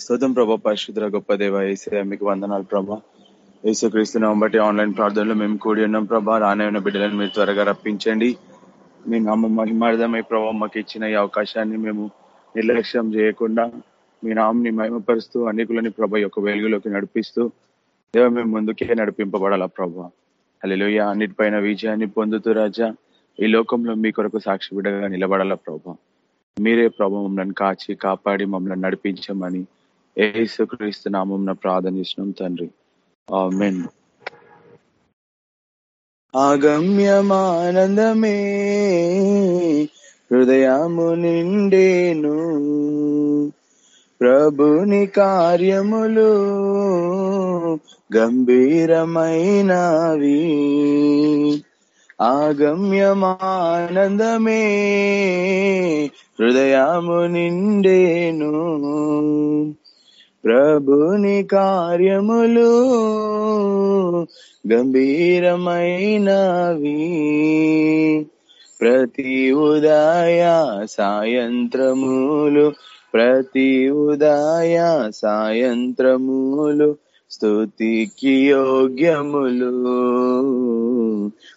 స్తోత్రం ప్రభా పరిశుద్ర గొప్ప దేవ ఏసే మీకు వందనాలు ప్రభా. యేసుక్రీస్తున్నాం బట్టి ఆన్లైన్ ప్రార్థనలో మేము కూడి ఉన్నాం ప్రభా. రానే ఉన్న బిడ్డలను మీరు త్వరగా రప్పించండి. మీ నామ మహిమార్థమై ప్రభావ మాకు ఇచ్చిన ఈ అవకాశాన్ని మేము నిర్లక్ష్యం చేయకుండా మీ నామని మహిమపరుస్తూ అనేకులని ప్రభ యొక్క వెలుగులోకి నడిపిస్తూ దేవ మేము ముందుకే నడిపింపబడాలా ప్రభా. అలెలుయ అన్నిటిపైన విజయాన్ని పొందుతూ రాజా ఈ లోకంలో మీ కొరకు సాక్షి బిడ్డగా నిలబడాలా ప్రభా. మీరే ప్రభా మమ్మల్ని కాచి కాపాడి మమ్మల్ని నడిపించమని ఏసుక్రీస్తు నామం ప్రార్థన చేసినాం తండ్రి. ఆమెన్. ఆగమ్యమానందమే హృదయము నిండేను. ప్రభుని కార్యములు గంభీరమైనవి. ఆగమ్యమానందమే హృదయము నిండేను. ప్రభుని కార్యములు గంభీరమైనవి. ప్రతి ఉదయ సాయంత్రములు ప్రతి ఉదయ సాయంత్రములు స్తుతికి యోగ్యములు.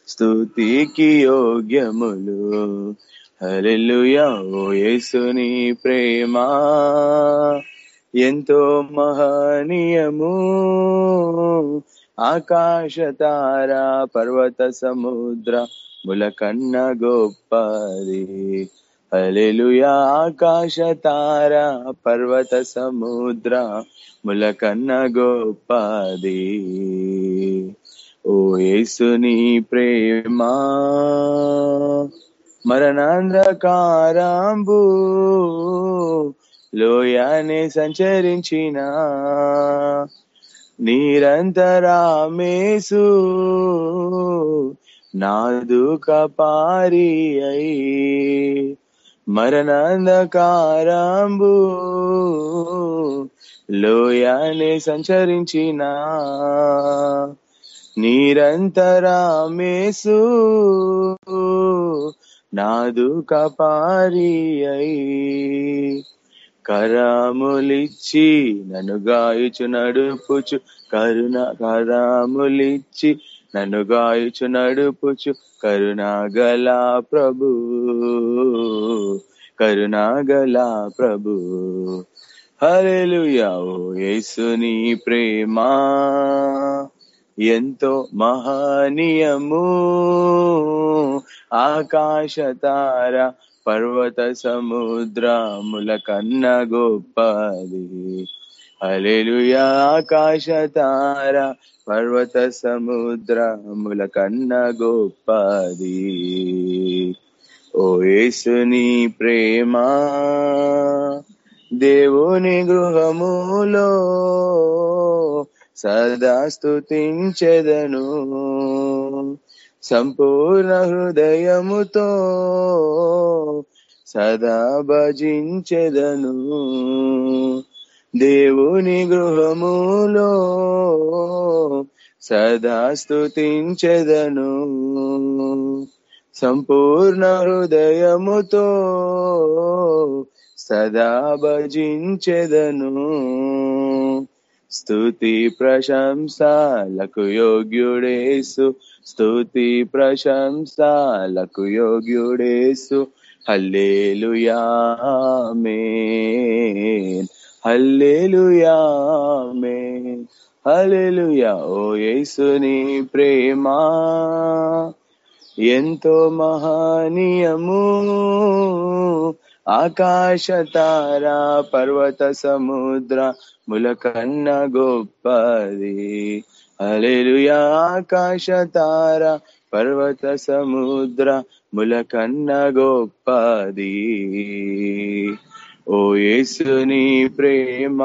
స్తుతికి యోగ్యములు. హల్లెలూయా ఓ యేసుని ప్రేమ. ఎంతో మహనీయము. ఆకాశ తార పర్వత సముద్ర ములకన్న గొప్పది. అలెలుయా ఆకాశ తార పర్వత సముద్ర ములకన్న గొప్పది. ఓ యేసుని ప్రేమ. మరణాంధ్రకారాంబు లోయానే సంచరించిన నిరంతరామేసు నాదు కపారి అయి మరణాంధకారాంబు లోయానే సంచరించిన నిరంతరామేసు నాదు కపారి అయి కరాములిచ్చి నన్ను గాయచు నడుపుచు కరుణ కరాములిచ్చి నన్ను గాయచు నడుపుచు కరుణాగల ప్రభు కరుణాగల ప్రభు. హరేలుయా యేసుని ప్రేమ ఎంతో మహనీయము. ఆకాశ తార పర్వత సముద్రముల కన్న గొప్పది. అలెలుయా ఆకాశ తార పర్వత సముద్రముల కన్న గొప్పది. ఓ యేసుని ప్రేమ దేవుని గృహములో సదా స్థుతించెదను సంపూర్ణ హృదయముతో సదా భజించెదను. దేవుని గృహములో సదా స్థుతించెదను సంపూర్ణ హృదయముతో సదా భజించెదను. స్తుతి ప్రశంసాలకు యోగ్యుడేసు స్థుతి ప్రశంసాలకు యోగ్యుడేసు. హల్లేలుయామేన్ హల్లేలుయామేన్ హల్లేలుయా ఓ యేసుని ప్రేమ. ఎంతో మహనీయము. ఆకాశ తార పర్వత సముద్ర ములకన్న గొప్పది. అలెలుయా ఆకాశ తార పర్వత సముద్ర ములకన్న గొప్పది. ఓ యేసుని ప్రేమ.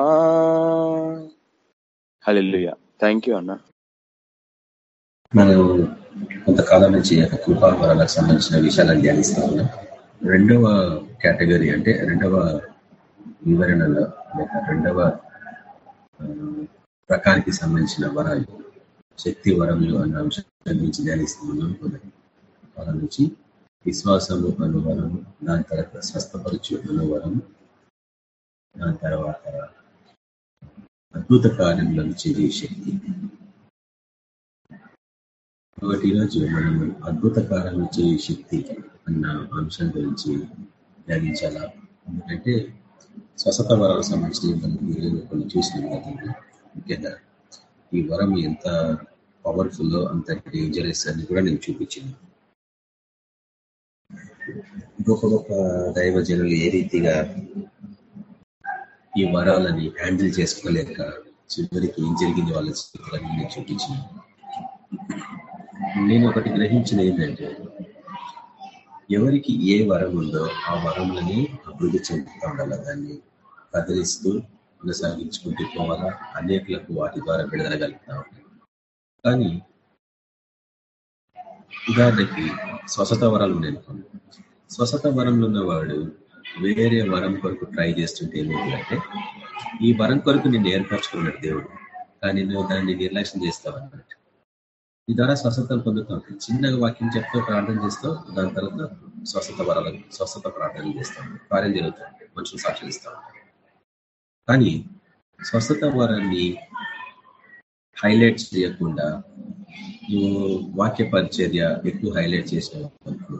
హలెలుయా థ్యాంక్ యూ అన్న. మనం కొంతకాలం నుంచి కృపా వరాలకు సంబంధించిన విషయాలను ధ్యానిస్తా ఉన్నాం. రెండవ కేటగిరీ అంటే రెండవ వివరణలో లేక రెండవ రకానికి సంబంధించిన వరాలు. శక్తి వరములు అన్న అంశం నుంచి ధ్యానిస్తున్నాం. వాళ్ళ నుంచి విశ్వాసము అను వరము దాని తర్వాత స్వస్థపరచు అను వరము దాని తర్వాత అద్భుత కార్యములను చేయ శక్తి. కాబట్టి ఈరోజు మనము అద్భుత కార్యాలు చేయ శక్తి అన్న అంశం గురించి ధ్యానించాలా? ఎందుకంటే స్వస్థత వరాలకు సంబంధించిన కొన్ని చూసిన గతంలో ముఖ్యంగా ఈ వరం ఎంత పవర్ఫుల్ అంత డేంజరస్ అని కూడా నేను చూపించింది. గొప్ప గొప్ప దైవజనులు ఏ రీతిగా ఈ వరాలని హ్యాండిల్ చేసుకోలేక చివరికి ఏం జరిగింది వాళ్ళ స్థితులన్నీ నేను చూపించింది. నేను ఒకటి గ్రహించిన ఏంటంటే ఎవరికి ఏ వరం ఉందో ఆ వరంలని అభివృద్ధి చెందుతా ఉండాలి. దాన్ని కదిలిస్తూ కొనసాగించుకుంటూ పోవాలా? అనేకులకు వాటి ద్వారా విడుదల కలుగుతా ఉంటాయి కానీ ఉదాహరణకి స్వసత వరాలు ఉన్నాయి స్వసత వరంలో ఉన్నవాడు వేరే వరం కొరకు ట్రై చేస్తుంటే ఏమవుతుందంటే ఈ వరం కొరకు నేను ఏర్పరచుకున్నాడు దేవుడు కానీ నువ్వు దాన్ని నిర్లక్ష్యం చేస్తావు అన్నట్టు ఈ ద్వారా స్వస్థతలు పొందుతాం చిన్నగా వాక్యం చెప్తూ ప్రార్థన చేస్తావు దాని తర్వాత స్వస్థత వరాలు స్వస్థత ప్రార్థన చేస్తాం కార్యం జరుగుతాం మనుషులు సాక్షులు కానీ స్వస్థత వరాన్ని హైలైట్ చేయకుండా నువ్వు వాక్య పరిచర్య ఎక్కువ హైలైట్ చేసినప్పుడు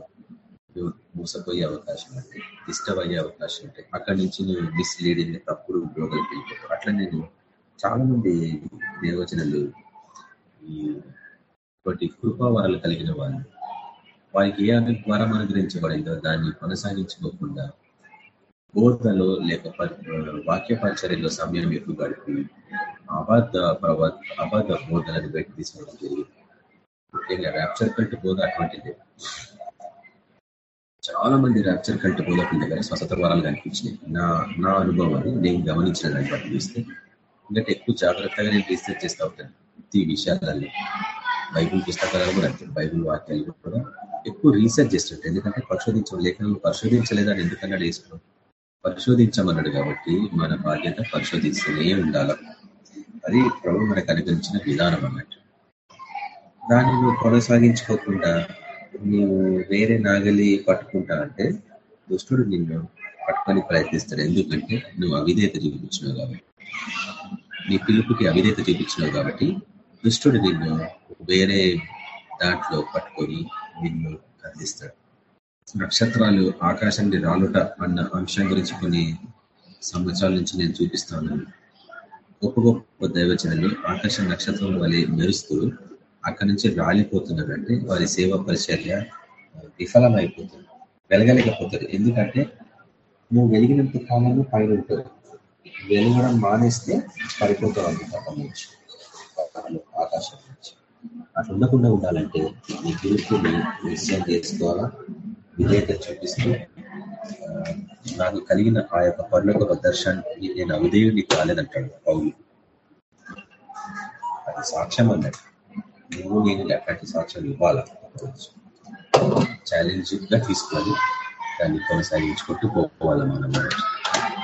నువ్వు మూసపోయే అవకాశం అంటే డిస్టర్బ్ అయ్యే అవకాశం ఉంటాయి అక్కడి నుంచి నువ్వు మిస్లీడింగ్ తప్పుడు బోధలకు వెళ్ళిపోతావు. అట్లా నేను చాలా మంది నిర్వచనలు ఈ ఒకటి కృపావరాలు కలిగిన వాళ్ళు వారికి ఏ వరం అనుగ్రహించబడిందో దాన్ని కొనసాగించుకోకుండా బోధలో లేక వాక్య పరిచర్యలో సమయం ఎక్కువ గడిపి అబద్ధ ప్రవ అబద్ధ బోధలను బయట తీసుకోవడం జరిగింది. ముఖ్యంగా ర్యాప్చర్ కంటే బోధ అటువంటిది. చాలా మంది ర్యాప్చర్ కంటే బోధకుల దగ్గర స్వతంత్ర వరాలు కనిపించినాయి. నా నా అనుభవాన్ని నేను గమనించిన దాన్ని బట్టి చూస్తే ఎందుకంటే ఎక్కువ జాగ్రత్తగా నేను రీసెర్చ్ చేస్తూ ఉంటాను. ప్రతి విషయాలలో బైబుల్ పుస్తకాలు కూడా అంతే. బైబుల్ వాక్యాలు కూడా ఎక్కువ రీసెర్చ్ చేస్తుంటాయి ఎందుకంటే పరిశోధించడం లేఖనాలు పరిశోధించలేదని ఎందుకన్నా వేసుకున్నాం పరిశోధించమన్నాడు కాబట్టి మన బాధ్యత పరిశోధిస్తూనే ఉండాలి. అది ప్రభు మనకు అనుగ్రహించిన విధానం అన్నట్టు. దాన్ని నువ్వు కొనసాగించుకోకుండా నీవు వేరే నాగలి పట్టుకుంటా అంటే దుష్టుడు నిన్ను పట్టుకొని ప్రయత్నిస్తాడు. ఎందుకంటే నువ్వు అవిధేత చూపించినావు కాబట్టి. నీ పిలుపుకి అవిధేత చూపించినావు కాబట్టి దుష్టుడు నిన్ను వేరే దాంట్లో పట్టుకొని నిన్ను కదిలిస్తాడు. నక్షత్రాలు ఆకాశం రాలుట అన్న అంశం గురించి కొన్ని సంవత్సరాల నుంచి నేను చూపిస్తాను గొప్ప గొప్ప దైవచనలు ఆకాశ నక్షత్రం వలె మెరుస్తూ అక్కడి నుంచి రాలిపోతున్నారంటే వారి సేవ పరిచర్య విఫలమైపోతుంది వెలగలేకపోతారు. ఎందుకంటే నువ్వు వెలిగినంత కాలము పైన ఉంటావు. వెలగడం మానేస్తే పడిపోతావు అంత నుంచి ఆకాశం నుంచి. అట్లా ఉండకుండా ఉండాలంటే నీ గురుకుని నిశ్చయం చేసుకోవాలా విధేయత చూపిస్తూ నాకు కలిగిన ఆ యొక్క పర్లోక దర్శనాన్ని నేను అవిధేయుడిని కాలేదంటాడు పౌలు. అది సాక్ష్యం అన్నట్టు. నువ్వు నేను అట్లాంటి సాక్ష్యం ఇవ్వాలా? ఛాలెంజ్గా తీసుకొని దాన్ని కొనసాగించుకుంటూ పోవాలి మనం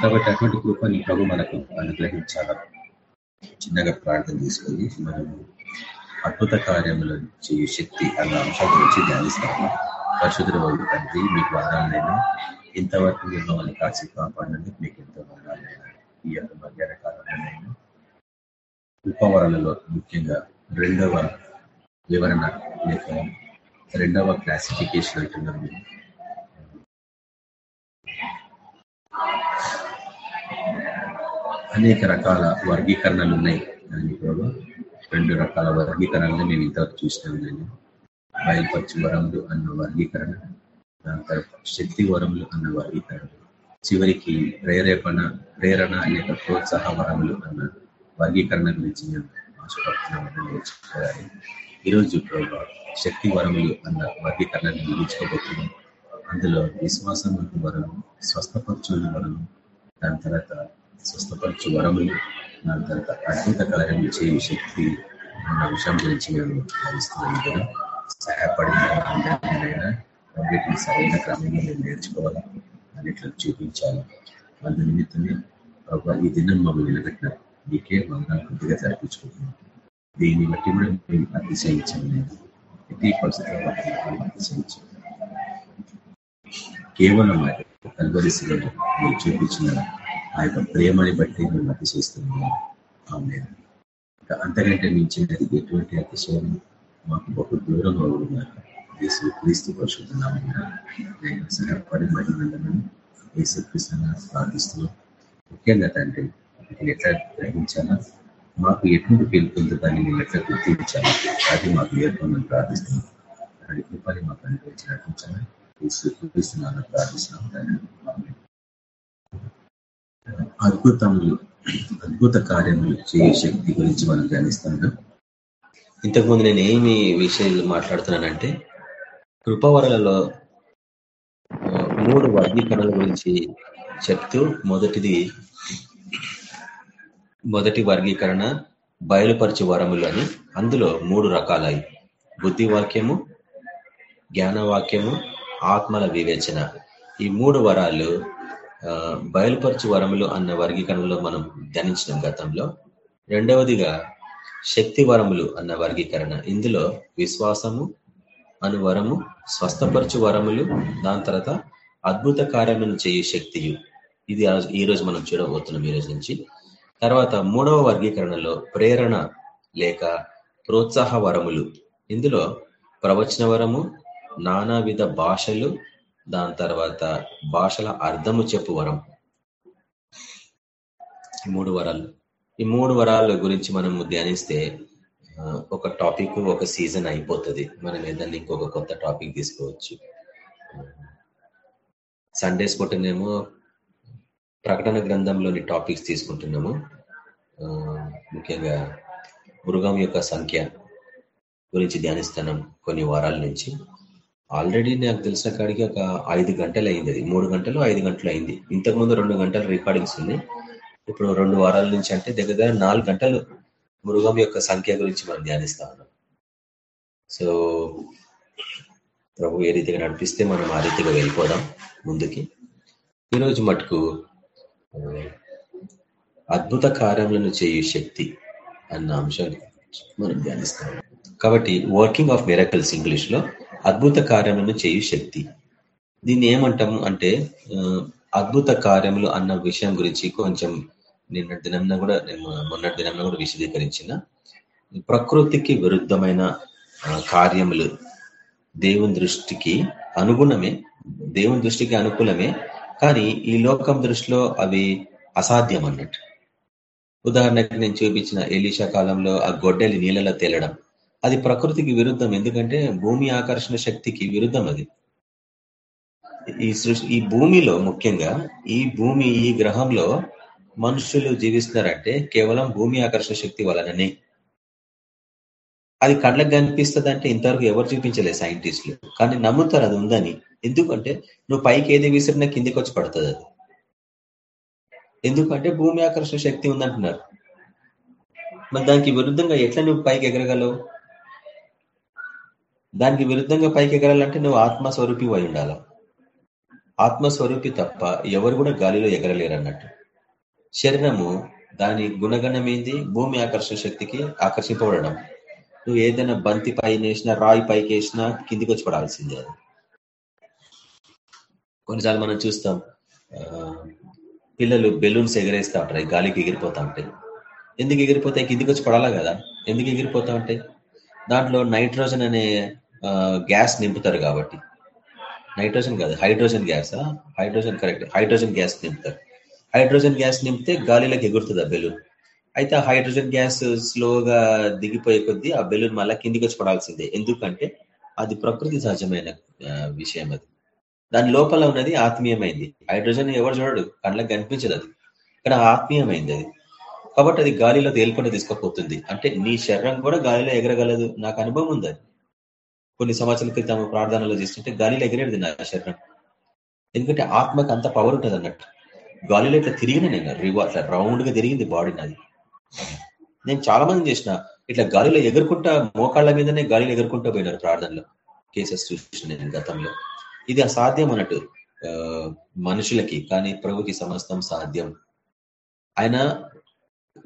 కాబట్టి అటువంటి కృపని ప్రభు మనకు అనుగ్రహించాల? చిన్నగా ప్రార్థన తీసుకొని మనము అద్భుత కార్యములు చేయు శక్తి అన్న అంశం గురించి ధ్యానిస్తాము. పరిశుద్ధ వాళ్ళు తండ్రి మీకు వదనాలైనా. ఇంతవరకు మీరు మమ్మల్ని కాచి కాపాడినందుకు మీకు ఎంతో వదనాలైనా. ఈ యొక్క మధ్యాహ్న కాలంలోనైనా ఉపవరాలలో ముఖ్యంగా రెండవ వివరణ లేక రెండవ క్లాసిఫికేషన్ అంటున్నాం మీరు అనేక రకాల వర్గీకరణలు ఉన్నాయి దాని కూడా రెండు రకాల వర్గీకరణలు నేను ఇంతవరకు చూసినాం నేను బయలుపరచు వరములు అన్న వర్గీకరణ దాని తర్వాత శక్తి వరములు అన్న వర్గీకరణ చివరికి ప్రేరేపణ ప్రేరణ లేక ప్రోత్సాహ వరములు అన్న వర్గీకరణ గురించి నేను ఆశపడుతున్నామని నేర్చుకోవాలి ఈరోజు ప్రభావ శక్తి వరములు అన్న వర్గీకరణను ముగించుకోబోతున్నాం అందులో విశ్వాసం వరము స్వస్థపరచు వరము దాని తర్వాత స్వస్థపరచు వరములు దాని తర్వాత అద్భుత కార్యములు చేయు శక్తి అన్న విషయం గురించి నేను భావిస్తున్నాను. కదా వీటిని సరైన క్రమంలో నేను నేర్చుకోవాలా అన్నిట్లో చూపించాలి అందు నిమిత్తమే ప్రభావ ఈ దినం మమ్మల్ని నిలబెట్టిన నీకే మమ్మల్ని కొద్దిగా జరిపించుకుంటున్నాం దీన్ని బట్టి కూడా మేము అతిశయించాం లేదు ఎట్టి పరిస్థితుల్లో అతిశయించాం కేవలం కలవరిశిలో మీరు చూపించిన ఆ యొక్క ప్రేమని బట్టి మేము అతిశయిస్తున్నాము అంతకంటే మించినది ఎటువంటి అతిశయం మాకు బహు దూరంగా ఉన్నారు యేసు క్రీస్తు పరిశుద్ధనామని సహాయపడి మహిళలను యేసు క్రీస్తున్నా ప్రార్థిస్తున్నాం ముఖ్యంగా తండ్రి ఎట్లా గ్రహించాలా? మాకు ఎటువంటి పిలుపుందో దాన్ని మేము ఎట్లా గుర్తించాలి? అది మాకు ఏర్పడమని ప్రార్థిస్తున్నాం. దాని కృపని మాకు అనుభవించి నడిపించాలని చూపిస్తున్నాను ప్రార్థిస్తున్నాం. అద్భుతములు అద్భుత కార్యములు చేయ శక్తి గురించి మనం ధ్యానిస్తున్నాం. ఇంతకుముందు నేను ఏమి విషయాలు మాట్లాడుతున్నానంటే కృపవరలలో మూడు వర్గీకరణల గురించి చెప్తూ మొదటిది మొదటి వర్గీకరణ బయలుపరచు వరములు అని. అందులో మూడు రకాలයි బుద్ధి వాక్యము జ్ఞానవాక్యము ఆత్మల వివేచన. ఈ మూడు వరాలు బయలుపరచు వరములు అన్న వర్గీకరణలో మనం ధ్యానించిన గతంలో. రెండవదిగా శక్తి వరములు అన్న వర్గీకరణ. ఇందులో విశ్వాసము అను వరము స్వస్థపరచు వరములు దాని తర్వాత అద్భుత కార్యములను చేయు శక్తియు. ఇది ఈ రోజు మనం చూడబోతున్నాం ఈ రోజు నుంచి. తర్వాత మూడవ వర్గీకరణలో ప్రేరణ లేక ప్రోత్సాహ వరములు. ఇందులో ప్రవచన వరము నానావిధ భాషలు దాని తర్వాత భాషల అర్థము చెప్పు వరం. మూడు వరాలు. ఈ మూడు వరాల గురించి మనం ధ్యానిస్తే ఒక టాపిక్ ఒక సీజన్ అయిపోతుంది. మనం ఏదన్నా ఇంకొక కొత్త టాపిక్ తీసుకోవచ్చు. సండేస్ పుట్టినేమో ప్రకటన గ్రంథంలోని టాపిక్స్ తీసుకుంటున్నాము. ముఖ్యంగా మృగం యొక్క సంఖ్య గురించి ధ్యానిస్తున్నాం కొన్ని వారాల నుంచి. ఆల్రెడీ నాకు తెలిసిన కాడికి ఒక ఐదు గంటలు అయింది అది. మూడు గంటలు ఐదు గంటలు అయింది. ఇంతకుముందు రెండు గంటలు రికార్డింగ్స్ ఉన్నాయి. ఇప్పుడు రెండు వారాల నుంచి అంటే దగ్గర దగ్గర నాలుగు గంటలు మృగం యొక్క సంఖ్య గురించి మనం ధ్యానిస్తా ఉన్నాం. సో ప్రభు ఏ రీతిగా నడిపిస్తే మనం ఆ రీతిగా వెళ్ళిపోదాం ముందుకి. ఈరోజు మటుకు అద్భుత కార్యములను చేయు శక్తి అన్న అంశాన్ని మనం ధ్యానిస్తాం కాబట్టి వర్కింగ్ ఆఫ్ మిరకల్స్ ఇంగ్లీష్లో అద్భుత కార్యములను చేయు శక్తి. దీన్ని ఏమంటాము అంటే అద్భుత కార్యములు అన్న విషయం గురించి కొంచెం నిన్న దినంన కూడా నేను మొన్నటి దినంన కూడా విశదీకరించిన. ప్రకృతికి విరుద్ధమైన కార్యములు దేవుని దృష్టికి అనుగుణమే దేవుని దృష్టికి అనుకూలమే కానీ ఈ లోకం దృష్టిలో అవి అసాధ్యం అన్నట్టు. ఉదాహరణకి నేను చూపించిన ఎలీషా కాలంలో ఆ గొడ్డలి నీళ్ళలో తేలడం. అది ప్రకృతికి విరుద్ధం ఎందుకంటే భూమి ఆకర్షణ శక్తికి విరుద్ధం అది. ఈ సృష్టి ఈ భూమిలో ముఖ్యంగా ఈ భూమి ఈ గ్రహంలో మనుషులు జీవిస్తున్నారంటే కేవలం భూమి ఆకర్షణ శక్తి వలననే. అది కళ్ళకు కనిపిస్తుంది అంటే ఇంతవరకు ఎవరు చూపించలేదు సైంటిస్టులు. కానీ నమ్ముతారు అది ఉందని. ఎందుకంటే నువ్వు పైకి ఏది విసిరినా కిందికి వచ్చి పడుతుంది అది. ఎందుకంటే భూమి ఆకర్షణ శక్తి ఉందంటున్నారు. మరి దానికి విరుద్ధంగా ఎట్లా నువ్వు పైకి ఎగరగలవు? దానికి విరుద్ధంగా పైకి ఎగరాలంటే నువ్వు ఆత్మస్వరూపి అయి ఉండాలి. ఆత్మస్వరూపి తప్ప ఎవరు కూడా గాలిలో ఎగరలేరు అన్నట్టు శరీరము దాని గుణగణం ఏంది భూమి ఆకర్షణ శక్తికి ఆకర్షింపబడడం. నువ్వు ఏదైనా బంతి పైన వేసినా రాయి పైకి వేసినా కిందికి వచ్చి పడాల్సిందే అది. కొన్నిసార్లు మనం చూస్తాం పిల్లలు బెలూన్స్ ఎగరేస్తూ ఉంటారు గాలికి ఎగిరిపోతా ఉంటాయి. ఎందుకు ఎగిరిపోతాయి? కిందికి వచ్చి పడాలా కదా? ఎందుకు ఎగిరిపోతా ఉంటాయి? దాంట్లో నైట్రోజన్ అనే గ్యాస్ నింపుతారు కాబట్టి. నైట్రోజన్ కాదు hydrogen gas? Hydrogen correct hydrogen gas నింపుతారు. హైడ్రోజన్ గ్యాస్ నింపితే గాలిలోకి ఎగురుతుంది ఆ బెలూన్. అయితే ఆ హైడ్రోజన్ గ్యాస్ స్లోగా దిగిపోయే కొద్దీ ఆ బెలూన్ మళ్ళీ కిందికి వచ్చి పడాల్సిందే. ఎందుకంటే అది ప్రకృతి సహజమైన విషయం అది. దాని లోపల ఉన్నది ఆత్మీయమైంది. హైడ్రోజన్ ఎవరు చూడడు కళ్ళకి కనిపించదు అది. ఇక్కడ ఆత్మీయమైంది అది. కాబట్టి అది గాలిలో తేలుకుండా తీసుకుపోతుంది. అంటే నీ శరీరం కూడా గాలిలో ఎగరగలదు. నాకు అనుభవం ఉంది అది. కొన్ని సంవత్సరాల క్రితం ప్రార్థనలు చేస్తుంటే గాలిలో ఎగిరేది నా శరీరం. ఎందుకంటే ఆత్మకు అంత పవర్ ఉంటుంది అన్నట్టు. గాలిలో ఇట్లా తిరిగిన నేను రివా అట్లా రౌండ్గా తిరిగింది బాడీ నాది. నేను చాలా మంది చేసిన ఇట్లా గాలిలో ఎగురుకుంటా మోకాళ్ళ మీదనే గాలిలో ఎగురుకుంటూ పోయినారు ప్రార్థనలో. కేసెస్ చూసిన నేను గతంలో. ఇది అసాధ్యం అన్నట్టు మనుషులకి కానీ ప్రభుకి సమస్తం సాధ్యం. ఆయన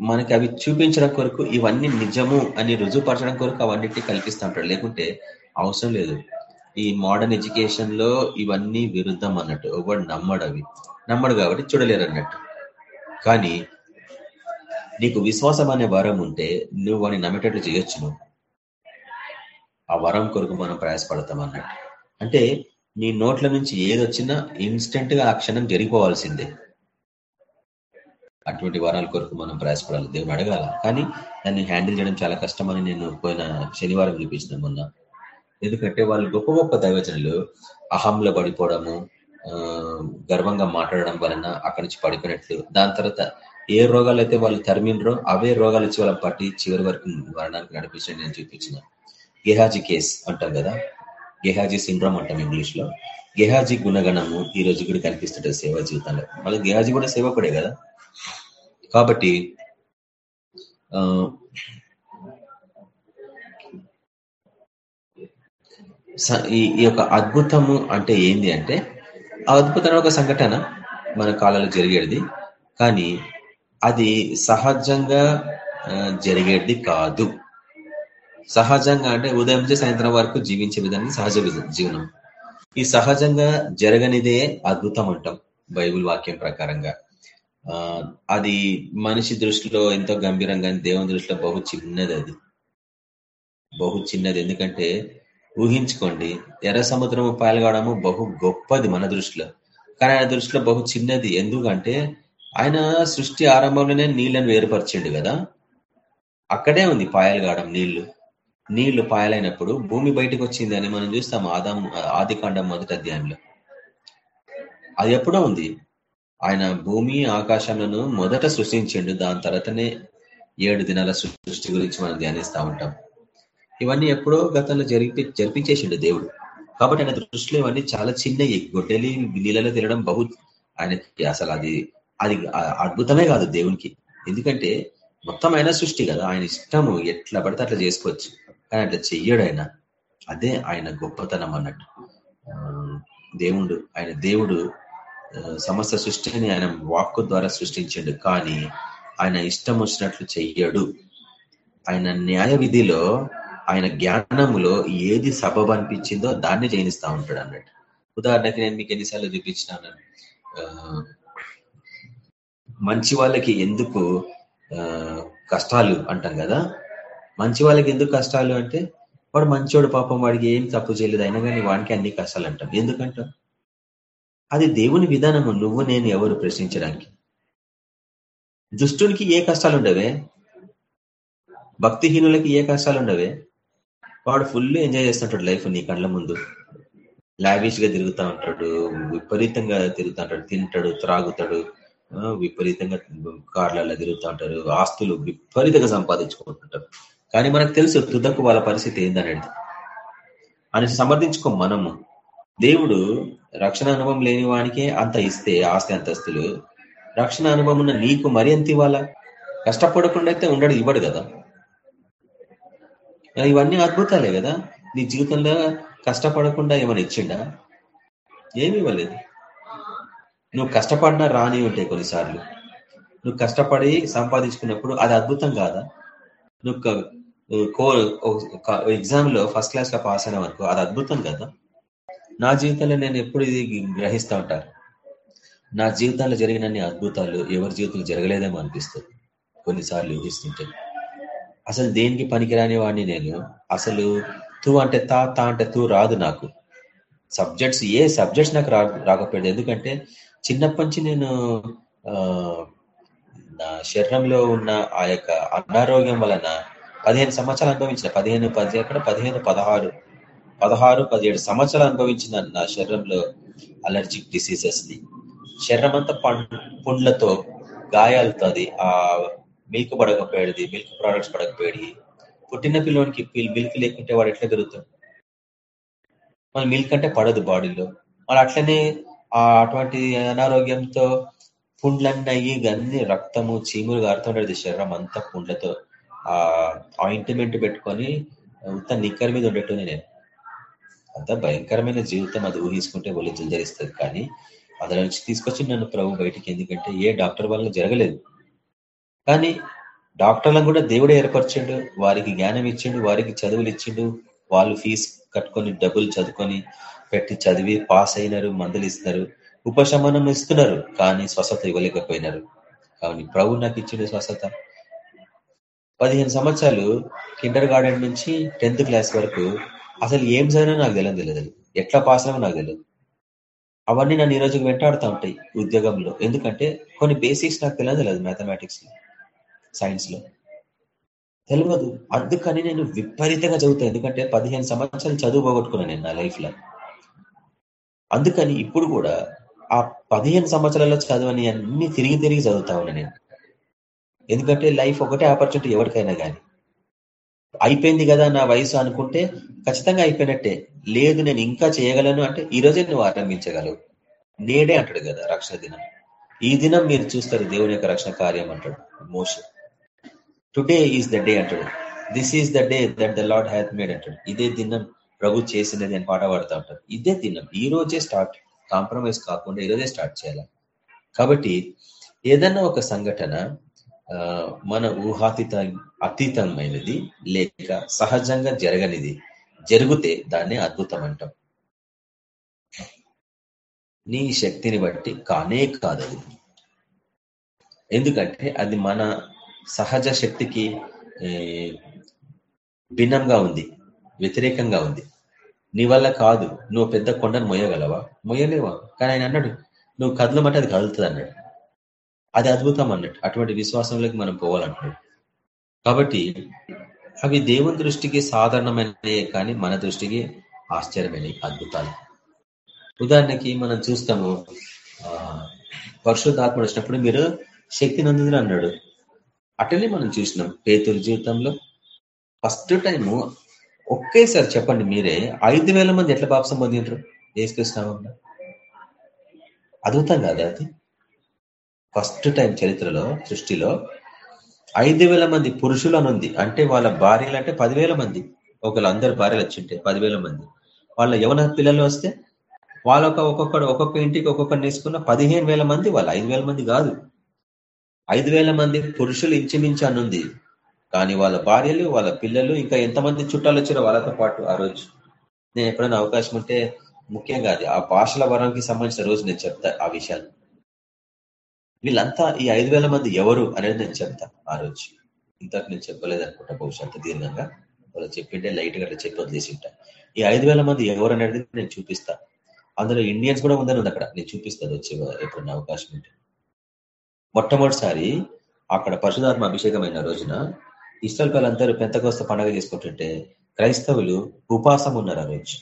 మనకి అవి చూపించడం కొరకు ఇవన్నీ నిజము అని రుజువుపరచడం కొరకు అవన్నిటిని కల్పిస్తూ ఉంటాడు లేకుంటే అవసరం లేదు. ఈ మోడర్న్ ఎడ్యుకేషన్లో ఇవన్నీ విరుద్ధం అన్నట్టు ఎవడు నమ్మడు అవి. నమ్మడు కాబట్టి చూడలేరు అన్నట్టు. కానీ నీకు విశ్వాసం అనే వరం ఉంటే నువ్వు వాడిని నమ్మేటట్లు చేయొచ్చు నువ్వు. ఆ వరం కొరకు మనం ప్రయాసపడతాం అన్నట్టు. అంటే నీ నోట్ల నుంచి ఏదొచ్చినా ఇన్స్టెంట్గా ఆ క్షణం జరిగిపోవాల్సిందే. అటువంటి వరాల కొరకు మనం ప్రయాసపడాలి. దేవుని అడగాల. కానీ దాన్ని హ్యాండిల్ చేయడం చాలా కష్టమని నేను పోయిన శనివారం చూపించిన మొన్న. ఎందుకంటే వాళ్ళు గొప్ప గొప్ప దైవచనులు అహంలో పడిపోవడము గర్వంగా మాట్లాడడం వలన అక్కడి నుంచి పడిపోయినట్లు. దాని తర్వాత ఏ రోగాలు అయితే వాళ్ళు తరిమినరో అవే రోగాలు వచ్చి వాళ్ళని పట్టి చివరి వరకు మరణానికి నడిపించండి నేను చూపించిన గెహాజీ కేస్ అంటాం కదా. గెహాజీ సిండ్రోమ్ అంటాం ఇంగ్లీష్లో గెహాజీ గుణగణము ఈ రోజు కూడా కనిపిస్తుంటది సేవా జీవితంలో. మళ్ళీ గెహాజీ కూడా సేవకుడే కదా. కాబట్టి ఈ యొక్క అద్భుతము అంటే ఏంది అంటే ఆ అద్భుతమైన ఒక సంఘటన మన కాలంలో జరిగేది కానీ అది సహజంగా జరిగేది కాదు. సహజంగా అంటే ఉదయం నుంచి సాయంత్రం వరకు జీవించే విధానం సహజ జీవనం. ఈ సహజంగా జరగనిదే అద్భుతం అంటాం బైబుల్ వాక్యం ప్రకారంగా. అది మనిషి దృష్టిలో ఎంతో గంభీరంగా దేవుని దృష్టిలో బహు చిన్నది అది. బహు చిన్నది. ఎందుకంటే ఊహించుకోండి ఎర్ర సముద్రము పాల్గొనడము బహు గొప్పది మన దృష్టిలో. కానీ ఆయన దృష్టిలో బహు చిన్నది. ఎందుకంటే ఆయన సృష్టి ఆరంభంలోనే నీళ్ళను వేరుపరిచిండు కదా? అక్కడే ఉంది పాయలుగాడం నీళ్ళు. నీళ్ళు పాయలైనప్పుడు భూమి బయటకు వచ్చింది అని మనం చూస్తాం ఆదాం ఆది కాండం మొదటి అధ్యాయంలో. అది ఎప్పుడో ఉంది. ఆయన భూమి ఆకాశాలను మొదట సృష్టించిండు. దాని తర్వాతనే ఏడు దినాల సృష్టి గురించి మనం ధ్యానిస్తూ ఉంటాం. ఇవన్నీ ఎప్పుడో గతంలో జరిపి జరిపించేసిండు దేవుడు. కాబట్టి ఆయన దృష్టిలో ఇవన్నీ చాలా చిన్నవి గొడ్డలి నీళ్ళలో తినడం బహు ఆయనకి అసలు అది అది అద్భుతమే కాదు దేవునికి. ఎందుకంటే మొత్తం ఆయన సృష్టి కదా. ఆయన ఇష్టము ఎట్లా పడితే అట్లా చేసుకోవచ్చు. కానీ అట్లా చెయ్యడు ఆయన. అదే ఆయన గొప్పతనం అన్నట్టు. దేవుడు ఆయన దేవుడు సమస్త సృష్టిని ఆయన వాక్కు ద్వారా సృష్టించాడు. కానీ ఆయన ఇష్టం వచ్చినట్లు చెయ్యడు. ఆయన న్యాయ విధిలో ఆయన జ్ఞానములో ఏది సబబ్ అనిపించిందో దాన్ని జయనిస్తూ ఉంటాడు అన్నట్టు. ఉదాహరణకి నేను మీకు ఎన్నిసార్లు చూపించినాను. మంచి వాళ్ళకి ఎందుకు కష్టాలు అంటాం కదా? మంచి వాళ్ళకి ఎందుకు కష్టాలు అంటే వాడు మంచోడు పాపం వాడికి ఏం తప్పు చేయలేదు అయినా కానీ వాడికి అన్ని కష్టాలు అంటాం. ఎందుకంటాం? అది దేవుని విధానము నువ్వు నేను ఎవరు ప్రశ్నించడానికి. దుష్టునికి ఏ కష్టాలు ఉండవే? భక్తిహీనులకి ఏ కష్టాలు ఉండవే? వాడు ఫుల్ ఎంజాయ్ చేస్తుంటాడు లైఫ్ నీ కళ్ళ ముందు. లావిష్గా తిరుగుతూ ఉంటాడు విపరీతంగా తిరుగుతూ ఉంటాడు తింటాడు త్రాగుతాడు విపరీతంగా కార్లలో తిరుగుతూ ఉంటారు ఆస్తులు విపరీతంగా సంపాదించుకుంటుంటారు కానీ మనకు తెలుసు తుదకు వాళ్ళ పరిస్థితి ఏందనేది. అని సమర్థించుకో మనము. దేవుడు రక్షణ అనుభవం లేని వానికే అంత ఇస్తే ఆస్తి అంతస్తులు రక్షణ అనుభవం ఉన్న నీకు మరి ఎంత ఇవ్వాలా? కష్టపడకుండా అయితే ఉండడు ఇవ్వడు కదా. ఇవన్నీ అద్భుతాలే కదా? నీ జీవితంలో కష్టపడకుండా ఏమైనా ఇచ్చిండా? ఏమి ఇవ్వలేదు. నువ్వు కష్టపడినా రాని ఉంటాయి కొన్నిసార్లు. నువ్వు కష్టపడి సంపాదించుకున్నప్పుడు అది అద్భుతం కాదా? నువ్వు కో ఎగ్జామ్లో ఫస్ట్ క్లాస్లో పాస్ అయిన వరకు అది అద్భుతం కదా? నా జీవితంలో నేను ఎప్పుడు ఇది గ్రహిస్తూ ఉంటాను నా జీవితంలో జరిగినన్ని అద్భుతాలు ఎవరి జీవితంలో జరగలేదేమో అనిపిస్తుంది. కొన్నిసార్లు ఊహిస్తుంటే. అసలు దేనికి పనికిరాని వాడిని నేను? అసలు తూ అంటే తా తా అంటే తూ రాదు నాకు. సబ్జెక్ట్స్ ఏ సబ్జెక్ట్స్ నాకు రాకపోయాడు ఎందుకంటే చిన్నప్పటి నుంచి నేను నా శరీరంలో ఉన్న ఆ యొక్క అనారోగ్యం వలన పదిహేను సంవత్సరాలు అనుభవించిన. పదిహేను పది అక్కడ పదిహేను పదహారు. పదహారు పదిహేడు సంవత్సరాలు అనుభవించిన నా శరీరంలో అలర్జిక్ డిసీజెస్ని. శరీరం అంతా పుండ్లతో గాయాలతో అది ఆ మిల్క్ పడకపోయేది మిల్క్ ప్రోడక్ట్స్ పడకపోయేది. పుట్టిన పిల్లోనికి మిల్క్ లేకుంటే వాడు ఎట్లా పెరుగుతాడు మళ్ళీ మిల్క్ అంటే పడదు బాడీలో. మరి అట్లనే ఆ అటువంటి అనారోగ్యంతో పుండ్లన్నీ అయ్యి అన్ని రక్తము చీములు కారుతుండేది శరీరం అంతా పుండ్లతో. ఆ ఆయింట్మెంట్ పెట్టుకొని అంత నిక్కర్ మీద ఉండేట్టుంది నేను. అంత భయంకరమైన జీవితం అది ఊహించుకుంటే వాళ్ళు జరిస్తుంది కానీ అందులో నుంచి తీసుకొచ్చి నన్ను ప్రభు బయటికి ఎందుకంటే ఏ డాక్టర్ వల్ల జరగలేదు. కానీ డాక్టర్లను కూడా దేవుడే ఏర్పరచండు వారికి జ్ఞానం ఇచ్చిండు వారికి చదువులు ఇచ్చిండు. వాళ్ళు ఫీజు కట్టుకొని డబ్బులు చదువుకొని పెట్టి చదివి పాస్ అయినారు మందులు ఇస్తున్నారు ఉపశమనం ఇస్తున్నారు కానీ స్వస్థత ఇవ్వలేకపోయినారు. కానీ ప్రభు నాకు ఇచ్చిండు స్వస్థత. పదిహేను సంవత్సరాలు కిండర్ గార్డెన్ నుంచి టెన్త్ క్లాస్ వరకు అసలు ఏం చదివినా నాకు తెలియదు తెలియదు. ఎట్లా పాస్ అయినా నాకు తెలియదు. అవన్నీ నన్ను ఈ రోజుకి వెంటాడుతూ ఉంటాయి ఉద్యోగంలో. ఎందుకంటే కొన్ని బేసిక్స్ నాకు తెలియదు తెలియదు మ్యాథమెటిక్స్లో సైన్స్లో తెలియదు అందుకని నేను విపరీతంగా చదువుతాను ఎందుకంటే పదిహేను సంవత్సరాలు చదువు పోగొట్టుకున్నాను నేను నా లైఫ్లో అందుకని ఇప్పుడు కూడా ఆ పదిహేను సంవత్సరాల్లో చదవని అన్ని తిరిగి తిరిగి చదువుతా ఉన్నా నేను. ఎందుకంటే లైఫ్ ఒకటే ఆపర్చునిటీ ఎవరికైనా కానీ అయిపోయింది కదా నా వయసు అనుకుంటే ఖచ్చితంగా అయిపోయినట్టే. లేదు నేను ఇంకా చేయగలను అంటే ఈ రోజే నువ్వు ఆరంభించగలవు. నేడే అంటాడు కదా రక్షణ దినం. ఈ దినం మీరు చూస్తారు దేవుని యొక్క రక్షణ కార్యం అంటాడు మోషన్ టుడే ఈజ్ ద డే అంటాడు. This is the day that the Lord hath made అంటాడు. ఇదే దినం ప్రభు చేసినది అని పాట పాడుతూ ఉంటాడు. ఇదే దినం ఈ రోజే స్టార్ట్ కాంప్రమైజ్ కాకుండా ఈ రోజే స్టార్ట్ చేయాలి? కాబట్టి ఏదన్నా ఒక సంఘటన మన ఊహాతీత అతీతమైనది లేక సహజంగా జరగనిది జరిగితే దాన్ని అద్భుతం అంటాం. నీ శక్తిని బట్టి కానే కాదు ఎందుకంటే అది మన సహజ శక్తికి భిన్నంగా ఉంది వ్యతిరేకంగా ఉంది. నీ వల్ల కాదు నువ్వు పెద్ద కొండను మొయ్యగలవా? మొయ్యలేవా? కానీ ఆయన అన్నాడు నువ్వు కదలమంటే అది కదులుతుంది అన్నాడు. అది అద్భుతం అన్నట్టు అటువంటి విశ్వాసంలోకి మనం పోవాలంటున్నాడు. కాబట్టి అవి దేవుని దృష్టికి సాధారణమైనవి కానీ మన దృష్టికి ఆశ్చర్యమైన అద్భుతాలు. ఉదాహరణకి మనం చూస్తాము పరిశుద్ధాత్మ వచ్చినప్పుడు మీరు శక్తి నందులు అన్నాడు. అటనే మనం చూసినాం పేతుల జీవితంలో. ఫస్ట్ టైము ఒకేసారి చెప్పండి మీరే ఐదు వేల మంది ఎట్లా పాపసం పొందింటారు ఏసుకృష్ణ అద్భుతం కాదా అది? ఫస్ట్ టైం చరిత్రలో సృష్టిలో ఐదు వేల మంది పురుషులు అనుంది అంటే వాళ్ళ భార్యలు అంటే పదివేల మంది. ఒకళ్ళు అందరు భార్యలు వచ్చింటే పదివేల మంది. వాళ్ళ యవన పిల్లలు వస్తే వాళ్ళొక ఒక్కొక్కడు ఒక్కొక్క ఇంటికి ఒక్కొక్కరు తీసుకున్న పదిహేను వేల మంది వాళ్ళు ఐదు వేల మంది కాదు. ఐదు వేల మంది పురుషులు ఇంచుమించు అనుంది కానీ వాళ్ళ భార్యలు వాళ్ళ పిల్లలు ఇంకా ఎంతమంది చుట్టాలు వచ్చారో వాళ్ళతో పాటు ఆ రోజు. నేను ఎప్పుడైనా అవకాశం ఉంటే ముఖ్యంగా అది ఆ భాషల వరానికి సంబంధించిన రోజు నేను చెప్తా ఆ విషయాలు వీళ్ళంతా ఈ ఐదు వేల మంది ఎవరు అనేది నేను చెప్తా ఆ రోజు. ఇంతకు నేను చెప్పలేదు అనుకుంటా బహుశా దీర్ఘంగా. వాళ్ళు చెప్పింటే లైట్గా చెప్పి వదిలేసి ఉంటా ఈ ఐదు వేల మంది ఎవరు అనేది నేను చూపిస్తా. అందులో ఇండియన్స్ కూడా ఉందని ఉంది అక్కడ. నేను చూపిస్తాను వచ్చే ఎప్పుడైనా అవకాశం ఉంటే. మొట్టమొదటిసారి అక్కడ పరశుధాత్మ అభిషేకమైన రోజున ఇష్టల్ పిల్లలందరూ పెంతకోస్త పండగ చేసుకుంటుంటే క్రైస్తవులు ఉపాసం ఉన్నారు ఆ రోజు.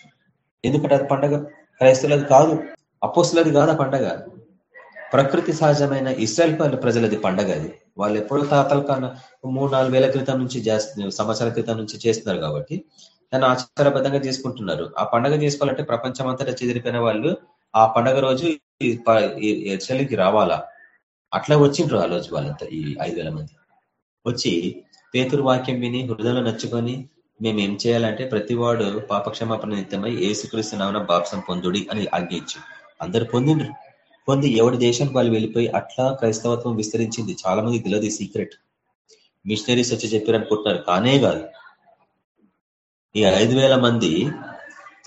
ఎందుకంటే అది పండగ క్రైస్తవులది కాదు అపోస్తులది కాదు ఆ పండగ. ప్రకృతి సహజమైన ఇస్రాయల్ ప్రజలది పండగ అది. వాళ్ళు ఎప్పుడో తాతల కన్నా మూడు నాలుగు వేల క్రితం నుంచి సంవత్సరాల క్రితం నుంచి చేస్తున్నారు కాబట్టి దాన్ని ఆచారబద్ధంగా చేసుకుంటున్నారు. ఆ పండగ చేసుకోవాలంటే ప్రపంచం అంతటా చెదిరిపోయిన వాళ్ళు ఆ పండగ రోజు ఎచ్చలికి రావాలా? అట్లా వచ్చిండ్రు ఆ రోజు వాళ్ళంతా ఈ ఐదు మంది. వచ్చి పేతురు వాక్యం విని హృదయంలో నచ్చుకొని మేము ఏం చేయాలంటే ప్రతివాడు పాపక్షమాపణ నిమిత్తమై ఏసుక్రీస్తు నామన బాప్సం పొందుడి అని ఆజ్ఞ అందరు పొందిండ్రు. పొంది ఎవరి దేశానికి వాళ్ళు వెళ్ళిపోయి అట్లా క్రైస్తవత్వం విస్తరించింది. చాలా మంది తెలియదు సీక్రెట్. మిషనరీస్ వచ్చి చెప్పారు అనుకుంటున్నారు. కానే కాదు. ఈ ఐదు మంది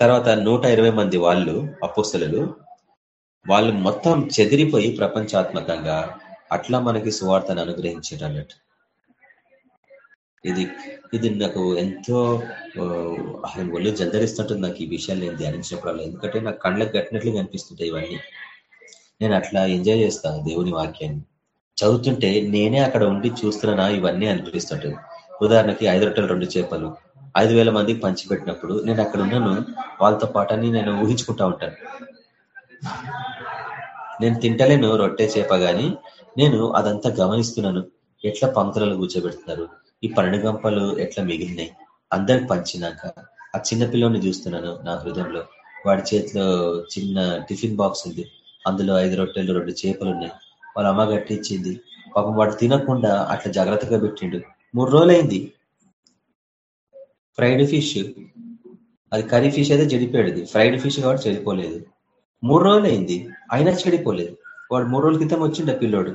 తర్వాత నూట మంది వాళ్ళు అపోస్తలు వాళ్ళు మొత్తం చెదిరిపోయి ప్రపంచాత్మకంగా అట్లా మనకి సువార్తను అనుగ్రహించారు అన్నట్టు. ఇది ఇది నాకు ఎంతో ఆయన ఒళ్ళు జందరిస్తుంటుంది నాకు ఈ విషయాలు నేను ధ్యానించినప్పుడు ఎందుకంటే నాకు కళ్ళకు కట్టినట్లు కనిపిస్తుంటాయి ఇవన్నీ. నేను అట్లా ఎంజాయ్ చేస్తాను దేవుని వాక్యాన్ని. చదువుతుంటే నేనే అక్కడ ఉండి చూస్తున్నానా? ఇవన్నీ అనిపిస్తుంటుంది ఉదాహరణకి ఐదు రొట్టెలు రెండు చేపలు. ఐదు వేల మందికి పంచిపెట్టినప్పుడు నేను అక్కడ ఉన్నాను. వాళ్ళతో పాటని నేను ఊహించుకుంటా ఉంటాను. నేను తింటలేను రొట్టె చేప గాని నేను అదంతా గమనిస్తున్నాను. ఎట్లా పంక్తులలో కూర్చోబెడుతున్నారు? ఈ పన్నెండు గంపలు ఎట్లా మిగిలినాయి అందరికి పంచినాక ఆ చిన్న పిల్లోని చూస్తున్నాను నా హృదయంలో. వాడి చేతిలో చిన్న టిఫిన్ బాక్స్ ఉంది. అందులో ఐదు రొట్టెలు రెండు చేపలు ఉన్నాయి. వాళ్ళ అమ్మ గట్టించింది పాపం వాడు తినకుండా అట్లా జాగ్రత్తగా పెట్టిండు. మూడు రోజులైంది. Fried fish. అది కర్రీ ఫిష్ అయితే చెడిపోయాడు ఫ్రైడ్ ఫిష్ కాబట్టి చెడిపోలేదు. మూడు రోజులైంది అయినా చెడిపోలేదు. వాడు మూడు రోజుల క్రితం వచ్చిండ పిల్లోడు.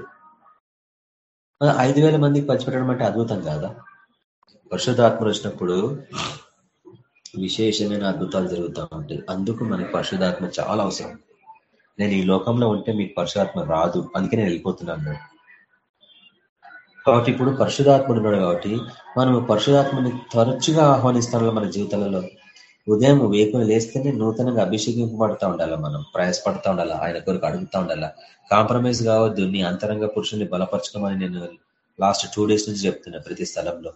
ఐదు వేల మందికి పంచిపెట్టడం అంటే అద్భుతం కాదా? పరిశుధాత్మ వచ్చినప్పుడు విశేషమైన అద్భుతాలు జరుగుతూ ఉంటాయి. అందుకు మనకి పరిశుధాత్మ చాలా అవసరం. నేను ఈ లోకంలో ఉంటే మీకు పరిశుధాత్మ రాదు. అందుకే నేను వెళ్ళిపోతున్నాను కాబట్టి ఇప్పుడు పరిశుధాత్ముడు ఉన్నాడు కాబట్టి మనం పరిశుధాత్మని తరచుగా ఆహ్వానిస్తాను మన జీవితాలలో. ఉదయం వేకుని లేస్తేనే నూతనంగా అభిషేకింపబడతా ఉండాలి మనం? ప్రయాసపడతా ఉండాలా? ఆయన కొరకు అడుగుతా ఉండాలా? కాంప్రమైజ్ కావద్దు. నీ అంతరంగ పురుషుని బలపరచకమని నేను లాస్ట్ టూ డేస్ నుంచి చెప్తున్నా ప్రతి స్థలంలో.